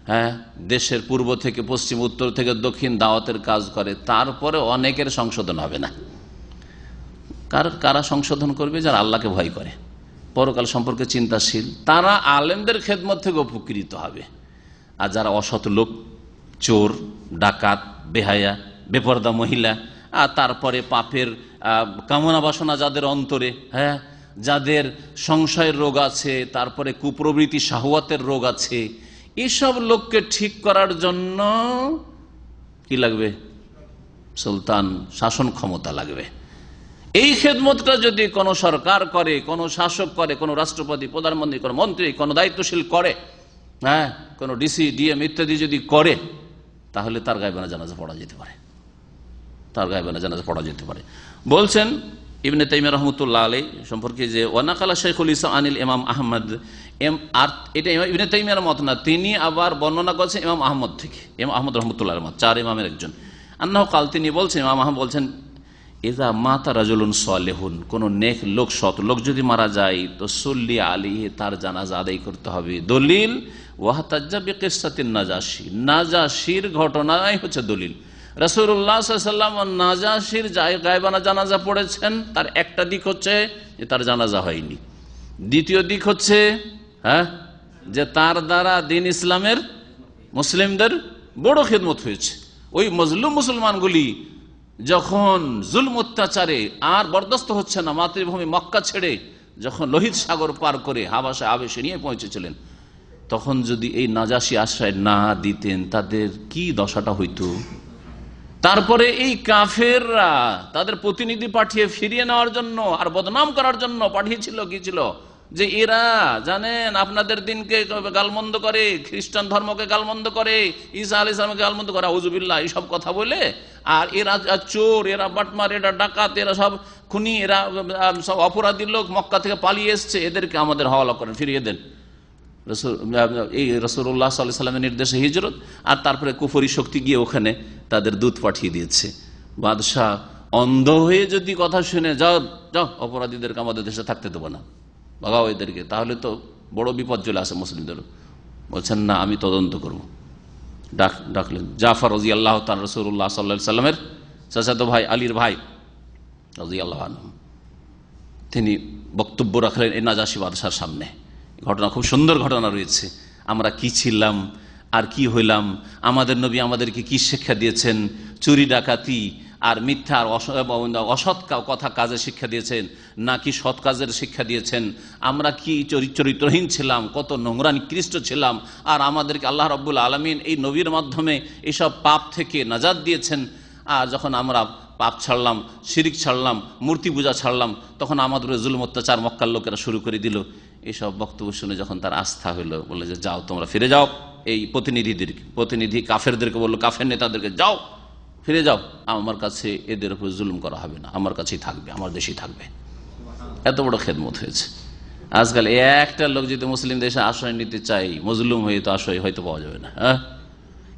হ্যাঁ দেশের পূর্ব থেকে পশ্চিম, উত্তর থেকে দক্ষিণ দাওয়াতের কাজ করে, তারপরে অনেকের সংশোধন হবে না। কার, কারা সংশোধন করবে? যারা আল্লাহকে ভয় করে। পরকাল সম্পর্কে চিন্তাশীল। তারা আলেমদের খেদমত থেকে উপকৃত হবে। আর যারা অসৎ লোক, চোর, ডাকাত, বেহায়া, বেপর্দা মহিলা, আর তারপরে পাপের কামনা বাসনা যাদের অন্তরে হ্যাঁ যাদের সংশয়ের রোগ আছে, তারপরে কুপ্রবৃত্তি, শাহওয়াতের রোগ আছে, এসব লোককে ঠিক করার জন্য কি লাগবে? সুলতান শাসন ক্ষমতা লাগবে। এই খেদমতটা যদি কোনো সরকার করে, কোনো শাসক করে, কোনো রাষ্ট্রপতি, প্রধানমন্ত্রী, কোনো মন্ত্রী, কোনো দায়িত্বশীল করে হ্যাঁ কোনো ডিসি, ডিএম ইত্যাদি যদি করে, তাহলে তার গাইবানা জানাজা পড়া যেতে পারে। তার গাইবানা জানাজা পড়া যেতে পারে। বলছেন ইবনে তাইমিয়া রহমতুল্লাহ আলী সম্পর্কে যে ওয়ানাকালা শেখুল ইসলাম আনিল ইমাম আহমদ। এম, আর এটা ইবনে তাইমিয়ার মত না, তিনি আবার বর্ণনা করছেন ইমাম আহমদ থেকে। ইমাম আহমদ রহমতুল্লাহ মত, চার ইমামের একজন। আন্নাহ কাল তিনি বলছেন, ইমাম আহমদ বলছেন এজা মাতা রাজুলুন সালেহুন কোন নেক লোক, সৎ লোক যদি মারা যায়, তো সল্লি আলী তার জানাজা আদায় করতে হবে। দলিল ওয়াহতাজ্জাবি কিসাতিন নাজাসি নাজাসির ঘটনাই হচ্ছে দলিল। নাজাসির জানাজা পড়েছেন, তার একটা দিক হচ্ছে যে তার জানাজা হয়নি। দ্বিতীয় দিক হচ্ছে হ্যাঁ যে তার দ্বারা দিন ইসলামের মুসলিমদের বড় খেদমত হয়েছে। ওই মজলুম মুসলমানগুলি যখন জুলম অত্যাচারে আর বরদাস্ত হচ্ছে না, মাতৃভূমি মক্কা ছেড়ে যখন লোহিত সাগর পার করে হাবাসে আবেশে নিয়ে পৌঁছেছিলেন, তখন যদি এই নাজাসি আশ্রয় না দিতেন, তাদের কি দশাটা হইতো? তারপরে এই কাফেররা তাদের প্রতিনিধি পাঠিয়ে ফিরিয়ে নেওয়ার জন্য আর বদনাম করার জন্য পাঠিয়েছিল, কি ছিল? যে এরা জানেন, আপনাদের দিনকে গালমন্দ করে, খ্রিস্টান ধর্মকে গালমন্দ করে, ঈসা আল ইসলামকে গালমন্দ করে হুজুবিল্লাহ এইসব কথা বলে, আর এরা চোর, এরা বাটমার, এরা ডাকাত, এরা সব খুনি, এরা সব অপরাধী লোক মক্কা থেকে পালিয়ে এসছে, এদেরকে আমাদের হওয়ালা করেন, ফিরিয়ে দেন। এই রসুল্লাহ সাল্লাহ সাল্লামের নির্দেশে হিজরত, আর তারপরে কুফরি শক্তি গিয়ে ওখানে তাদের দুধ পাঠিয়ে দিয়েছে। বাদশাহ অন্ধ হয়ে যদি কথা শুনে, যাও যাও, অপরাধীদেরকে আমাদের দেশে থাকতে দেবো না। বাগাও এদেরকে তাহলে তো বড় বিপদ চলে আসে মুসলিমদের বলছেন, না, আমি তদন্ত করব। ডাক, ডাকলেন, জাফর রাজি আল্লাহ তান রসুল্লাহ সাল্লা সাল্লামের চাচাতো ভাই, আলীর ভাই রাজি আল্লাহ তিনি বক্তব্য রাখলেন এই নাজাসি বাদশার সামনে। ঘটনা খুব সুন্দর ঘটনা রয়েছে। আমরা কি ছিলাম, আর কি হইলাম, আমাদের নবী আমাদেরকে কি শিক্ষা দিয়েছেন? চুরি, ডাকাতি আর মিথ্যা আর অসৎ কথা কাজের শিক্ষা দিয়েছেন, নাকি সৎ কাজের শিক্ষা দিয়েছেন। আমরা কি চরিত্রহীন ছিলাম, কত নোংরা, নিকৃষ্ট ছিলাম। আর আমাদেরকে আল্লাহ রব্বুল আলমিন এই নবীর মাধ্যমে এইসব পাপ থেকে নাজাদ দিয়েছেন। আর যখন আমরা পাপ ছাড়লাম, শিরিক ছাড়লাম, মূর্তি পূজা ছাড়লাম, তখন আমাদের জুলুম অত্যাচার মক্কার লোকেরা শুরু করে দিল। এইসব বক্তব্য শুনে যখন তার আস্থা হইল বলে যে, যাও তোমরা, ফিরে যাও। এই প্রতিনিধিদের প্রতিনিধি কাফেরদেরকে বলল, কাফের নেতাদেরকে যাও। ফিরে যাও। আমার কাছে এদের উপর জুলুম করা হবে না। আমার কাছেই থাকবে, আমার দেশেই থাকবে। এত বড় খেদমত হয়েছে। আজকাল একটা লোক যদি মুসলিম দেশে আশ্রয় নিতে চাই মজলুম হয়ে তো আশ্রয় হয়তো পাওয়া যাবে না হ্যাঁ?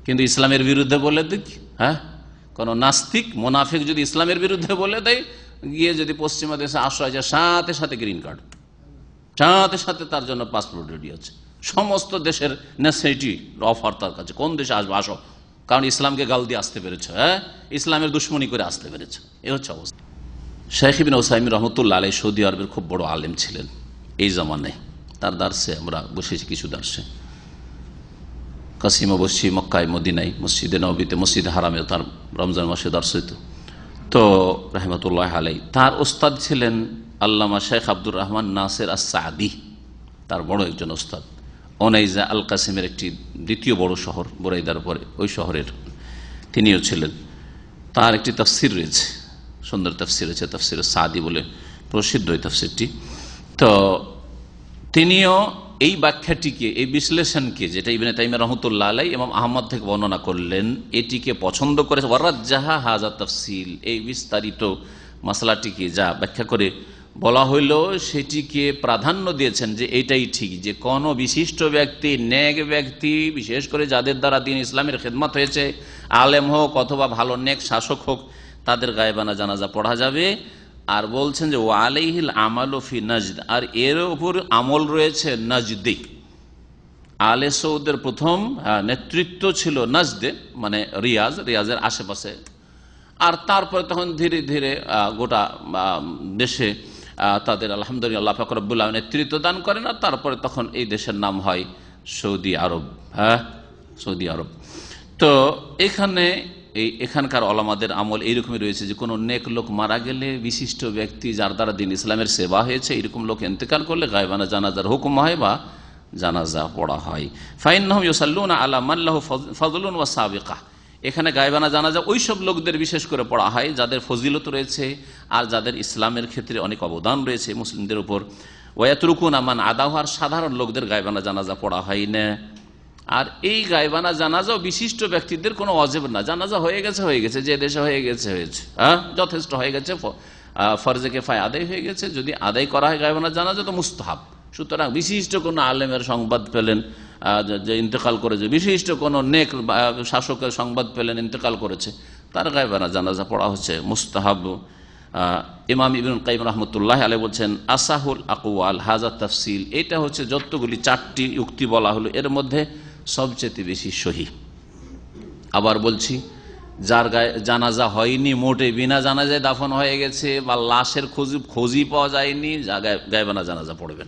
কিন্তু ইসলামের বিরুদ্ধে বলে দিক হ্যাঁ? কোন নাস্তিক, মোনাফিক যদি ইসলামের বিরুদ্ধে বলে দেয়, গিয়ে যদি পশ্চিমা দেশে আশ্রয় যায় সাথে সাথে গ্রিন কার্ড। সাথে সাথে তার জন্য পাসপোর্ট রেডি আছে। সমস্ত দেশের নেসিটি অফার তার কাছে। কোন দেশে আসবে? আসো। কারণ ইসলামকে গাল দিয়ে আসতে পেরেছ হ্যাঁ? ইসলামের দুশ্মনী করে আসতে পেরেছ। এ হচ্ছে অবস্থা। শেখ ওসাইমি রহমতুল্লাহ আলাই সৌদি আরবের খুব বড় আলেম ছিলেন এই জামানায়। তার দার্সে আমরা বসেছি কিছু দার্সে। কাসিমা বসছি মক্কায় মদিনাই মসজিদে নবীতে, মসজিদে হারামে তার রমজান মাসে দার্স হইত। তো রহমতুল্লাহ আলাই তার ওস্তাদ ছিলেন আল্লামা শেখ আব্দুর রহমান নাসের আসাদি তার বড় একজন ওস্তাদ। ওনাইজা আল কাসিমের একটি দ্বিতীয় বড় শহর, বোরাইদার পরে, ওই শহরের তিনিও ছিলেন। তার একটি তফসির রয়েছে, সুন্দর তফসির রয়েছে, তফসির সাদি বলে প্রসিদ্ধ ওই তফসিরটি। তো তিনিও এই ব্যাখ্যাটিকে, এই বিশ্লেষণকে, যেটা ইবেন তাইমা রহমতুল্লাহ আলাই এবং আহমদ থেকে বর্ণনা করলেন, এটিকে পছন্দ করে করেছে ওয়ারাজ্জাহা হাজা তফসিল, এই বিস্তারিত মশলাটিকে যা ব্যাখ্যা করে বলা হইল, সেটিকে প্রাধান্য দিয়েছেন যে এটাই ঠিক, যে কোন বিশিষ্ট ব্যক্তি, নেক ব্যক্তি, বিশেষ করে যাদের দ্বারা দিন ইসলামের খেদমত হয়েছে, আলেম হোক অথবা ভালো নেক শাসক হোক, তাদের গায়েবানা জানাজা পড়া যাবে। আর বলছেন যে ও আলাইহিল আমাল ফি নাজদ, আর এর উপর আমল রয়েছে নাজদে। আলে সৌদের প্রথম নেতৃত্ব ছিল নাজদে মানে রিয়াজ, রিয়াজের আশেপাশে। আর তারপরে তখন ধীরে ধীরে গোটা দেশে তাদের আলহামদুলিল্লাহ ফকরবুল্লাহ নেতৃত্ব দান করেন আর তারপরে তখন এই দেশের নাম হয় সৌদি আরব। হ্যাঁ? Saudi Arab. তো এখানে এই এখানকার অলামাদের আমল এইরকমই রয়েছে যে কোনো নেক লোক মারা গেলে বিশিষ্ট ব্যক্তি যার দ্বারা দিন ইসলামের সেবা হয়েছে, এরকম লোক এতেকাল করলে গায়বানা জানাজার হুকুম হয় বা জানাজা পড়া হয়। ফাইন ইউসাল্লুন আলা মাল্লাহ ফজলুন ওয়া সাবিকা। এখানে গায়বানা জানাজা ওই সব লোকদের বিশেষ করে পড়া হয়, যাদের ফজিলত রয়েছে আর যাদের ইসলামের ক্ষেত্রে অনেক অবদান রয়েছে মুসলিমদের উপর। ওয়াতুরুকুন আমান আদাহ, আর সাধারণ লোকদের গায়বানা জানাজা পড়া হয় না। আর এই গায়বানা জানাজাও বিশিষ্ট ব্যক্তিদের কোনো অজেব না। জানাজা হয়ে গেছে হয়ে গেছে, যে দেশে হয়ে গেছে, হয়েছে হ্যাঁ? যথেষ্ট হয়ে গেছে ফরজে কেফায় আদায় হয়ে গেছে। যদি আদায় করা হয় গায়বানা জানাজা, তো মুস্তাহাব। সুতরাং বিশিষ্ট কোনো আলেমের সংবাদ পেলেন। যে- ইন্তেকাল করেছে। বিশিষ্ট কোনো নেক শাসকের সংবাদ পেলেন, ইন্তেকাল করেছে। তার গায়বানা জানাজা পড়া হচ্ছে মুস্তাহাব ইমাম ইবিন কাইম রহমতুল্লাহ আলী বলছেন, আসাহুল আকুয়াল হাজা তফসিল। এটা হচ্ছে যতগুলি চারটি উক্তি বলা হলো। এর মধ্যে সবচেয়ে বেশি সহি। আবার বলছি, যার গায়ে জানাজা হয়নি মোটে, বিনা জানাজায় দাফন হয়ে গেছে বা লাশের খোঁজ খোঁজই পাওয়া যায়নি গায়েবানা জানাজা পড়বেন।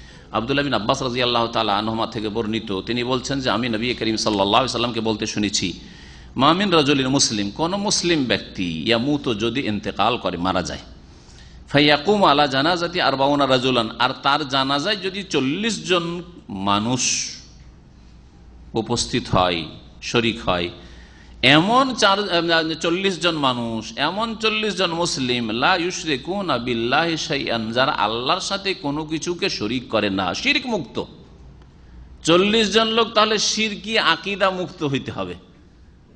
আবদুল্লাহ বিন আব্বাস রাজি আল্লাহ তালা আনহমা থেকে বর্ণিত। তিনি বলছেন যে, আমি নবী করিম সাল্লাহ সাল্লামকে বলতে শুনেছি মামিন রাজুলিন মুসলিম, কোন মুসলিম ব্যক্তি ইয়ামুত যদি ইন্তেকাল করে, মারা যায়। ফাইয়াকুম আলা জানাজাতি আর বাউনা রাজুলান, আর তার জানাজায় যদি চল্লিশ জন মানুষ উপস্থিত হয়, শরিক হয় এমন চার চল্লিশ জন মানুষ, এমন চল্লিশ জন মুসলিম যারা আল্লাহর সাথে কোনো কিছুকে শরিক করে না, শিরক মুক্ত। চল্লিশ জন লোক তাহলে শিরকি আকিদা মুক্ত হইতে হবে।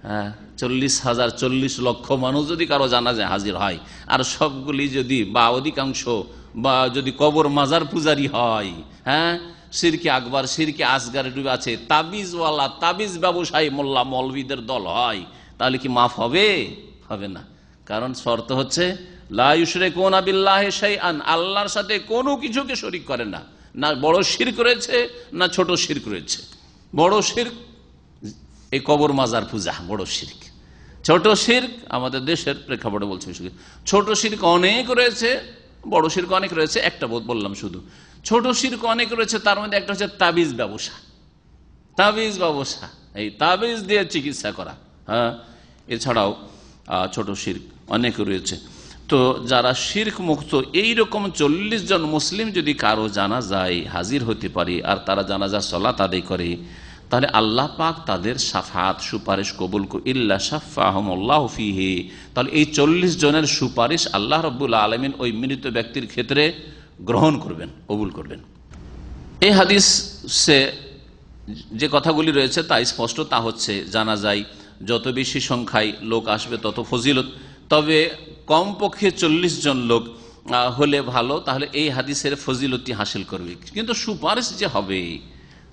হ্যাঁ চল্লিশ হাজার, চল্লিশ লক্ষ মানুষ যদি কারও জানা যায় হাজির হয়, আর সবগুলি যদি বা অধিকাংশ বা যদি কবর মাজার পূজারি হয় হ্যাঁ সিরকে আকবর, সিরকে আসগার ডুবে আছে। তাবিজওয়ালা, তাবিজ ব্যবসায়ী মোল্লা মৌলবীদের দল হয়। তাহলে কি মাফ হবে? হবে না। কারণ শর্ত হচ্ছে লাইসরে কোন আবিল্লাহ আন আল্লাহর সাথে কোনো কিছুকে শরিক করে না। না বড় শির করেছে না ছোট শির করেছে বড় শির এই কবর মাজার পূজা, বড় শির্ক। ছোট শির্ক আমাদের দেশের প্রেক্ষাপটে বলছে। ছোট শির্ক অনেক রয়েছে, বড় শির্ক অনেক রয়েছে, একটা বোধ বললাম শুধু। ছোট শির্ক অনেক রয়েছে, তার মধ্যে একটা হচ্ছে তাবিজ ব্যবসা। তাবিজ ব্যবসা, এই তাবিজ দিয়ে চিকিৎসা করা হ্যাঁ? এছাড়াও ছোট শির্ক অনেক রয়েছে। তো যারা শির্ক মুক্ত এই রকম চল্লিশ জন মুসলিম যদি কারও জানা যায় হাজির হতে পারে, আর তারা জানা জানাজা, সলাত আদায় করে, তাহলে আল্লাহ পাক তাদের সাফাত, সুপারিশ কবুল কো ইল্লা সাফাহমুল্লাহ ফিহে। তাহলে এই চল্লিশ জনের সুপারিশ আল্লাহ রব্বুল আলমিন ওই মৃত ব্যক্তির ক্ষেত্রে গ্রহণ করবেন, কবুল করবেন। এই হাদিস যে কথাগুলি রয়েছে তা স্পষ্ট, তা হচ্ছে জানা যায়, যত বেশি সংখ্যায় লোক আসবে তত ফজিলত। তবে কমপক্ষে চল্লিশ জন লোক হলে ভালো, তাহলে এই হাদিসের ফজিলতি হাসিল করবে। কিন্তু সুপারিশ যে হবে,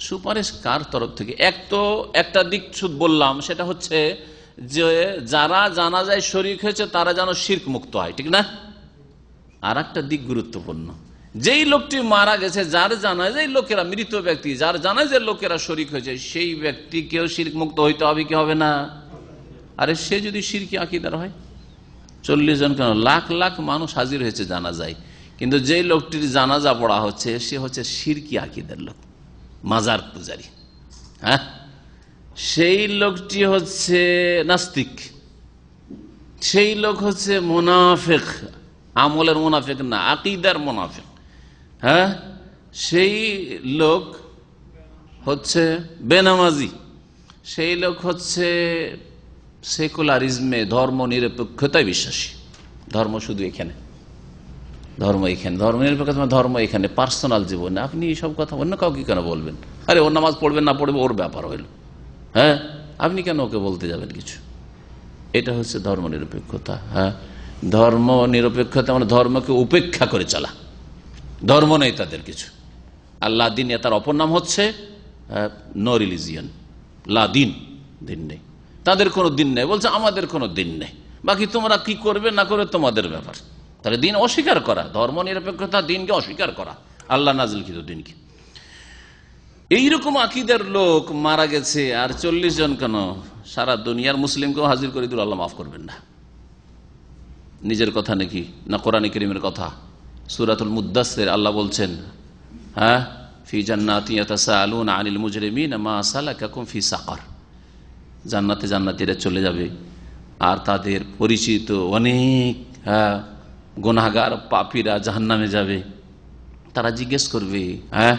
সুপারিশ কার তরফ থেকে? এক তো একটা দিক বললাম, সেটা হচ্ছে যে যারা জানা যায় শরিক হয়েছে, তারা যেন শির্ক মুক্ত হয়, ঠিক না? আর একটা দিক গুরুত্বপূর্ণ। যেই লোকটি মারা গেছে, যার জানায় যে লোকেরা মৃত ব্যক্তি, যার জানায় যে লোকেরা শরিক হয়েছে, সেই ব্যক্তিকেও শির্ক মুক্ত হইতে হবে কি হবে না? আরে সে যদি শিরকি আকিদার হয়, চল্লিশ জন কেন? লাখ লাখ মানুষ হাজির হয়েছে জানা যায় কিন্তু যেই লোকটির জানাজা পড়া হচ্ছে, সে হচ্ছে শিরকি আকিদার লোক, মাজার পূজারি। হ্যাঁ? সেই লোকটি হচ্ছে নাস্তিক। সেই লোক হচ্ছে মোনাফেক। আমলের মোনাফেক না, আকিদার মোনাফেক। হ্যাঁ? সেই লোক হচ্ছে বেনামাজি। সেই লোক হচ্ছে সেকুলারিজমে ধর্ম নিরপেক্ষতায় বিশ্বাসী। ধর্ম শুধু এখানে। ধর্ম এখানে। ধর্ম নিরপেক্ষতা মানে ধর্ম এখানে, পার্সোনাল জীবনে। আপনি এইসব কথা অন্য কাউকে কেন বলবেন? আরে ওর নামাজ পড়বেন না পড়বে, ওর ব্যাপার হইল। হ্যাঁ? আপনি কেন ওকে বলতে যাবেন কিছু? এটা হচ্ছে ধর্ম নিরপেক্ষতা হ্যাঁ? ধর্ম নিরপেক্ষতা মানে ধর্মকে উপেক্ষা করে চলা। ধর্ম নেই তাদের কিছু। আল্লাহ দিন তার অপর নাম হচ্ছে নো রিলিজিয়ান লা দিন দিন নেই। তাদের কোনো দিন নেই, বলছে আমাদের কোনো দিন নেই। বাকি তোমরা কি করবে না করবে তোমাদের ব্যাপার। তাহলে দিন অস্বীকার করা, ধর্ম নিরপেক্ষতা দিনকে অস্বীকার করা। আল্লাহ নাজলকৃত দিনকে। এইরকম আকিদের লোক মারা গেছে, আর চল্লিশ জন কেন? সারা দুনিয়ার মুসলিমকেও হাজির করে দিল, আল্লাহ মাফ করবেন না। নিজের কথা নাকি? না কোরআন করিমের কথা? সুরাতুল মুদাসের আল্লাহ বলছেন হ্যাঁ ফি জান্নাতি ইয়াতাসাআলুন আনিল মুজরিমিন মা সালাকাকুম ফি সাকার। জান্নাতে জান্নাতিরা চলে যাবে। আর তাদের পরিচিত অনেক হ্যাঁ গুনাহগার পাপীরা জাহান্নামে যাবে। তারা জিজ্ঞেস করবে হ্যাঁ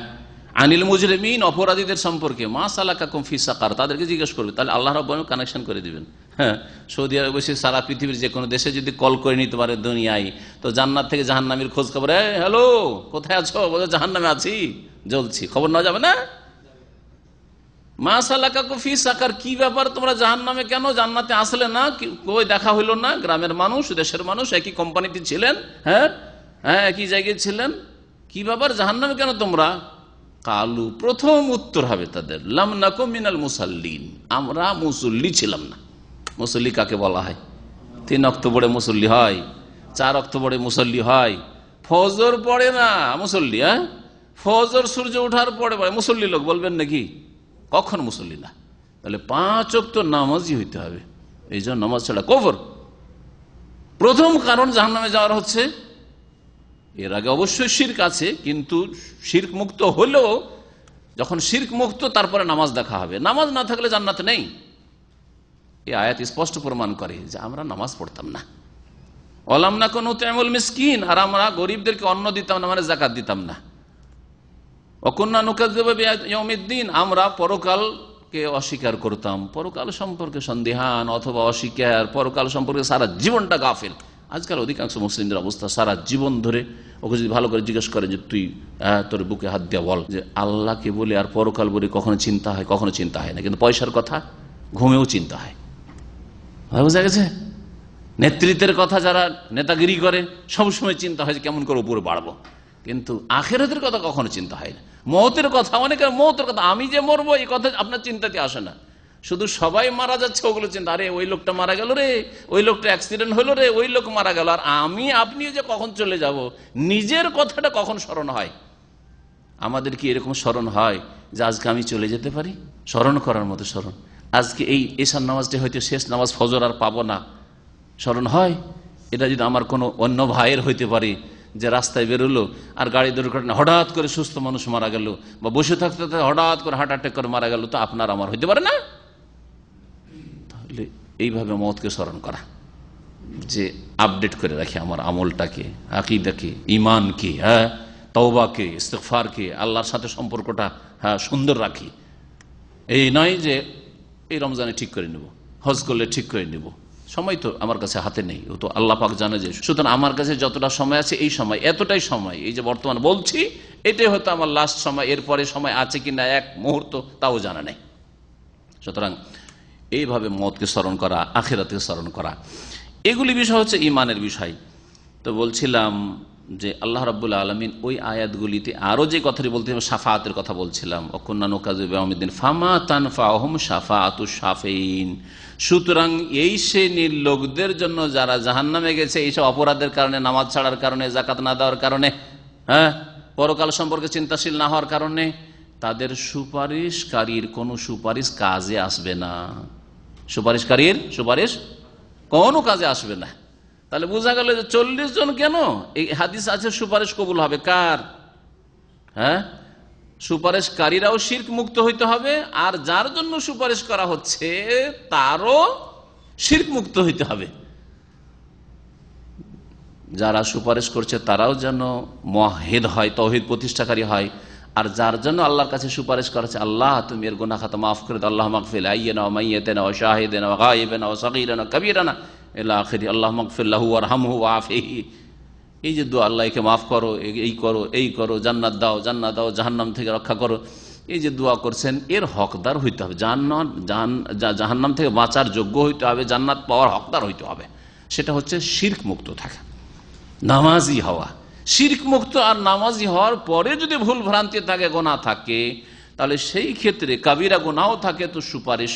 আনিল মুজরিমিন অপরাধীদের সম্পর্কে, মা সালাকা কমফি সাকার, তাদেরকে জিজ্ঞেস করবে, তাহলে আল্লাহ রব কানেকশন করে দিবেন। হ্যাঁ সৌদি আরবে বসে সারা পৃথিবীর যে কোনো দেশে যদি কল করে নিতে পারে দুনিয়ায়, তো জান্নাত থেকে জাহান্নামের খোঁজ খবর হ্যালো কোথায় আছো? বলে, জাহান্নামে আছি, জ্বলছি। খবর নেওয়া যাবে না? মা সালাকা কফি সাকার, কি ব্যাপার? তোমরা জাহান নামে কেন? জান্নাতে আসলে না? কই দেখা হইল না? গ্রামের মানুষ, দেশের মানুষ, একই কোম্পানিতে ছিলেন? হ্যাঁ হ্যাঁ একই জায়গায় ছিলেন? কি ব্যাপার? জাহান নামে কেন তোমরা? কালু প্রথম উত্তর হবে তাদের। লামনাকো মিনাল মুসাল্লিন। আমরা মুসল্লি ছিলাম না। মুসল্লি কাকে বলা হয়? তিন অক্টোবরে মুসল্লি হয়, চার অক্টোবরে মুসল্লি হয়। ফজর পড়ে না মুসল্লি হ্যাঁ? ফজর সূর্য ওঠার পরে পড়ে। মুসল্লি লোক বলবেন নাকি? কখন মুসল্লি না? তাহলে পাঁচ অক্ত নামাজই হইতে হবে। এই জন্য নামাজ ছাড়া কবর প্রথম কারণ জাহান্নামে যাওয়ার হচ্ছে এর আগে অবশ্যই শির্ক আছে, কিন্তু শির্ক মুক্ত হলেও যখন শির্ক মুক্ত, তারপরে নামাজ দেখা হবে। নামাজ না থাকলে জান্নাত নেই। এই আয়াত স্পষ্ট প্রমাণ করে যে আমরা নামাজ পড়তাম না। অলাম না কোনো তেমল মিসকিন, আর আমরা গরিবদেরকে অন্ন দিতাম না মানে জাকাত দিতাম না। অকন্যা নুকাদ্দিন আমরা পরকালকে অস্বীকার করতাম। পরকাল সম্পর্কে সন্দেহান অথবা অস্বীকার, পরকাল সম্পর্কে সারা জীবনটা গাফেল। আজকাল অধিকাংশ মুসলিমদের অবস্থা সারা জীবন ধরে ওকে যদি ভালো করে জিজ্ঞেস করে যে তুই তোর বুকে হাত দিয়া বল যে আল্লাহকে বলে আর পরকাল বলে কখনো চিন্তা হয়, কখনো চিন্তা হয় না। কিন্তু পয়সার কথা, ঘুমেও চিন্তা হয়। বোঝা গেছে? নেতৃত্বের কথা যারা নেতাগিরি করে, সবসময় চিন্তা হয় যে কেমন করে উপরে বাড়বো। কিন্তু আখেরাতের কথা কখনো চিন্তা হয় না। মৌতের কথা, অনেকের মৌতের কথা, আমি যে মরবো, এই কথা আপনার চিন্তাতে আসে না। শুধু সবাই মারা যাচ্ছে, ওগুলো চিন্তা, আরে ওই লোকটা মারা গেল রে, ওই লোকটা অ্যাক্সিডেন্ট হলো রে, ওই লোক মারা গেল। আর আমি, আপনিও যে কখন চলে যাব, নিজের কথাটা কখন স্মরণ হয়? আমাদের কি এরকম স্মরণ হয় যে আজকে আমি চলে যেতে পারি? স্মরণ করার মতো স্মরণ। আজকে এই এশার নামাজটি হয়তো শেষ নামাজ ফজর আর পাবো না। স্মরণ হয়? এটা যদি আমার কোনো অন্য ভাইয়ের হইতে পারে যে রাস্তায় বেরোলো আর গাড়ি দুর্ঘটনা, হঠাৎ করে সুস্থ মানুষ মারা গেল বা বসে থাকতে হঠাৎ করে হার্ট অ্যাটাক করে মারা গেল, তো আপনার, আমার হইতে পারে না? এইভাবে মতকে স্মরণ করা। যে আপডেট করে রাখি আমার আমলটাকে, আকিদাকে ইমানকে হ্যাঁ তওবাকে ইস্তেকফারকে আল্লাহর সাথে সম্পর্কটা হ্যাঁ সুন্দর রাখি। এই নয় যে এই রমজানে ঠিক করে নেব, হজ করলে ঠিক করে নেব। সময় তো আমার কাছে হাতে নেই, ও তো আল্লাহ পাক জানে যে, সুতরাং আমার কাছে যতটা সময় আছে এই সময়, এতটাই সময়, এই যে বর্তমান বলছি, এটাই হয়তো আমার লাস্ট সময়, এরপরে সময় আছে কি না এক মুহূর্ত তাও জানা নেই। সুতরাং এইভাবে মতকে স্মরণ করা, আখেরাতকে স্মরণ করা। এগুলি বিষয় হচ্ছে ইমানের বিষয়। তো বলছিলাম যে আল্লাহ রাবুল্লাহ আলমিন ওই আয়াতগুলিতে আরও যে কথাটি বলতে হবে সাফাতের কথা বলছিলাম। অকন্যান কাজুদ্দিন ফামা তান ফাহম সাফা আতু সাফেইন সুতরাং এই শ্রেণির লোকদের জন্য যারা জাহান্নামে গেছে, এইসব অপরাধের কারণে, নামাজ ছাড়ার কারণে জাকাত না দেওয়ার কারণে হ্যাঁ পরকাল সম্পর্কে চিন্তাশীল না হওয়ার কারণে, তাদের সুপারিশকারীর কোনো সুপারিশ কাজে আসবে না। সুপারিশকারীর সুপারিশ কোনো কাজে আসবে না। তাহলে বোঝা গেল যে চল্লিশ জন কেন? এই হাদিস আছে সুপারিশ কবুল হবে। কার? হ্যাঁ? সুপারিশকারীরাও শির্ক মুক্ত হইতে হবে, আর যার জন্য সুপারিশ করা হচ্ছে, তারও শির্ক মুক্ত হইতে হবে। যারা সুপারিশ করছে, তারাও যেন মহেদ হয়, তহিদ প্রতিষ্ঠাকারী হয়। আর যার জন্য আল্লাহর কাছে সুপারিশ করেছে আল্লাহ, তুমি এর গোনা খাতা মাফ করে দাও। আল্লাহ মাকফিল আইয়ে নাও মাইয়েতে নাও শাহিদে নাও গাইবে নাও সগিরে নাও কবিরা না এলা আখেরি, আল্লাহ মকফিল্লাহু আর হামহু আফেহি। এই যে দোয়া, আল্লাহকে মাফ করো, এই করো এই করো, জান্নাত দাও জান্নাত দাও, জাহান্নাম থেকে রক্ষা করো। এই যে দোয়া করছেন, এর হকদার হইতে হবে। জান্নাত জাহান্নাম থেকে বাঁচার যোগ্য হইতে হবে, জান্নাত পাওয়ার হকদার হইতে হবে। সেটা হচ্ছে শির্ক মুক্ত থাকা, নামাজি হওয়া। শির্ক মুক্ত আর নামাজি হওয়ার পরে যদি ভুল ভ্রান্তি থাকে, গোনা থাকে, তাহলে সেই ক্ষেত্রে কাবিরা গোনাও থাকে তো সুপারিশ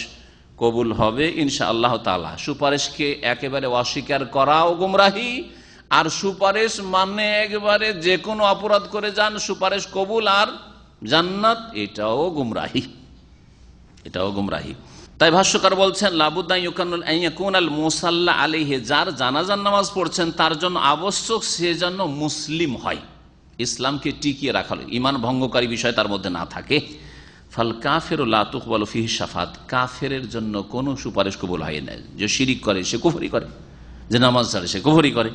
কবুল হবে ইনশা আল্লাহ তালা সুপারিশকে একেবারে অস্বীকার করাও গুমরাহি, আর সুপারিশ মানে একবারে যে কোনো অপরাধ করে যান, সুপারিশ কবুল আর জান্নাত, এটাও গুমরাহি। এটাও গুমরাহি। তাই ভাষ্যকার বলছেন লাবুদ্দাইকুন আল মুসাল্লা আলিহে যার জানাজান নামাজ পড়ছেন, তার জন্য আবশ্যক সে যেন মুসলিম হয়। ইসলামকে টিকিয়ে রাখালো ইমান ভঙ্গকারী বিষয় তার মধ্যে না থাকে। ফাল কাফের লাতুকবাল ফিহি সাফাত কাফের জন্য কোনো সুপারিশ কবুল হয় না। যে শিরিক করে, সে কুফরি করে। যে নামাজ ছাড়ে, সে কুফরি করে।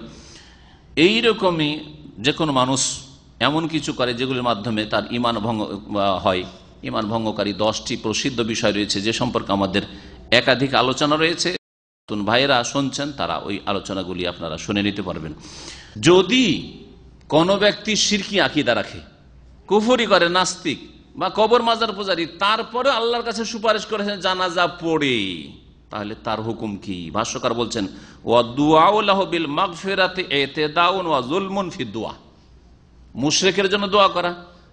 এই রকমই যে কোনো মানুষ এমন কিছু করে যেগুলির মাধ্যমে তার ইমান ভঙ্গ হয়। ইমান ভঙ্গকারী দশটি প্রসিদ্ধ বিষয় রয়েছে যে সম্পর্কে আমাদের একাধিক আলোচনা রয়েছে। নতুন ভাইয়েরা শুনছেন, তারা ওই আলোচনাগুলি আপনারা শুনে নিতে পারবেন। যদি কোনো ব্যক্তি সিরকি আকিদা রাখে, কুফরি করে, নাস্তিক বা কবর মাজার পূজারি, তারপরে আল্লাহর কাছে সুপারিশ করেছেন জানাজা পড়ে, তাহলে তার হুকুম কি? ভাষ্যকার বলছেন বিল মাগফিরাতে মুশরিকের জন্য দোয়া করা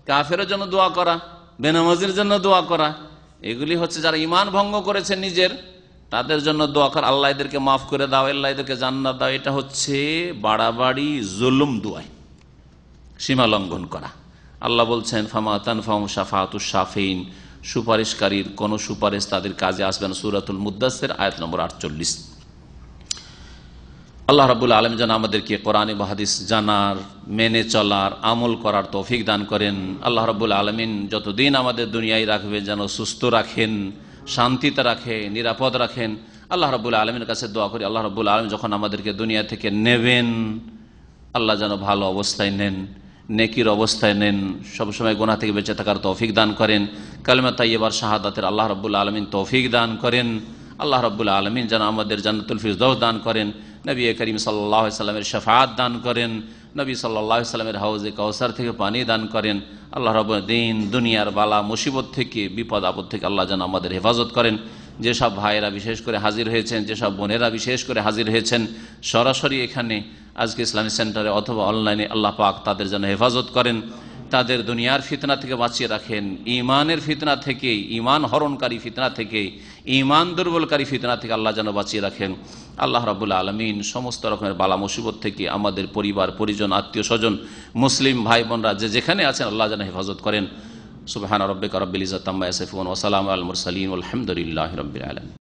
কাফের জন্য দোয়া করা বেনামাজির জন্য দোয়া করা। এগুলি হচ্ছে যারা ইমান ভঙ্গ করেছে নিজের, তাদের জন্য দোয়া কর। আল্লাহ এদেরকে মাফ করে দাও, আল্লাহ এদেরকে জান্নাত দাও। এটা হচ্ছে বাড়াবাড়ি, জুলুম দোয়ায় সীমা লঙ্ঘন করা। আল্লাহ বলছেন ফামাতান ফাম শাফাতু শাফিন সুপারিশকারীর কোন সুপারিশ তাদের কাজে আসবে না। সুরাতুল মুদাসের আয়াত নম্বর আটচল্লিশ। আল্লাহ রাবুল আলম যেন আমাদেরকে কোরআন বাহাদিস জানার, মেনে চলার, আমল করার তৌফিক দান করেন। আল্লাহ রাবুল আলমিন যতদিন আমাদের দুনিয়ায় রাখবে যেন সুস্থ রাখেন, শান্তিতে রাখে নিরাপদ রাখেন, আল্লাহ রাবুল আলমের কাছে দোয়া করি, আল্লাহ রাবুল আলম যখন আমাদেরকে দুনিয়া থেকে নেবেন, আল্লাহ যেন ভালো অবস্থায় নেন, নেকির অবস্থায় নেন, সবসময় গোনা থেকে বেঁচে থাকার তৌফিক দান করেন, কালিমা তাইয়েবার শাহাদাতের আল্লাহ রব্বুল আলমিন তৌফিক দান করেন, আল্লাহ রব্বুল আলমিন যেন আমাদের জান্নাতুল ফিরদৌস দান করেন নবী করিম সাল্লাহ সাল্লামের শফাত দান করেন, নবী সাল্লাহ সাল্লামের হাউজে কৌসার থেকে পানি দান করেন। আল্লাহ রব দিন দুনিয়ার বালা, মুসিবত থেকে, বিপদ আপদ থেকে আল্লাহ যেন আমাদের হেফাজত করেন। যেসব ভাইয়েরা বিশেষ করে হাজির হয়েছেন যেসব বোনেরা বিশেষ করে হাজির হয়েছেন, সরাসরি এখানে আজকে ইসলামী সেন্টারে অথবা অনলাইনে আল্লাহ পাক তাদের যেন হেফাজত করেন। তাদের দুনিয়ার ফিতনা থেকে বাঁচিয়ে রাখেন ইমানের ফিতনা থেকে ইমান হরণকারী ফিতনা থেকে ইমান দুর্বলকারী ফিতনা থেকে আল্লাহ যেন বাঁচিয়ে রাখেন। আল্লাহ রাবুল আলমিন সমস্ত রকমের বালা মুসিবত থেকে আমাদের পরিবার, পরিজন, আত্মীয় স্বজন, মুসলিম ভাই বোনরা যে যেখানে আছেন আল্লাহ যেন হেফাজত করেন। সুবাহান রব্বিক রব্বিল ইজাত ওসালাম আল মুরসালিন আলহামদুলিল্লাহ রবিল আলম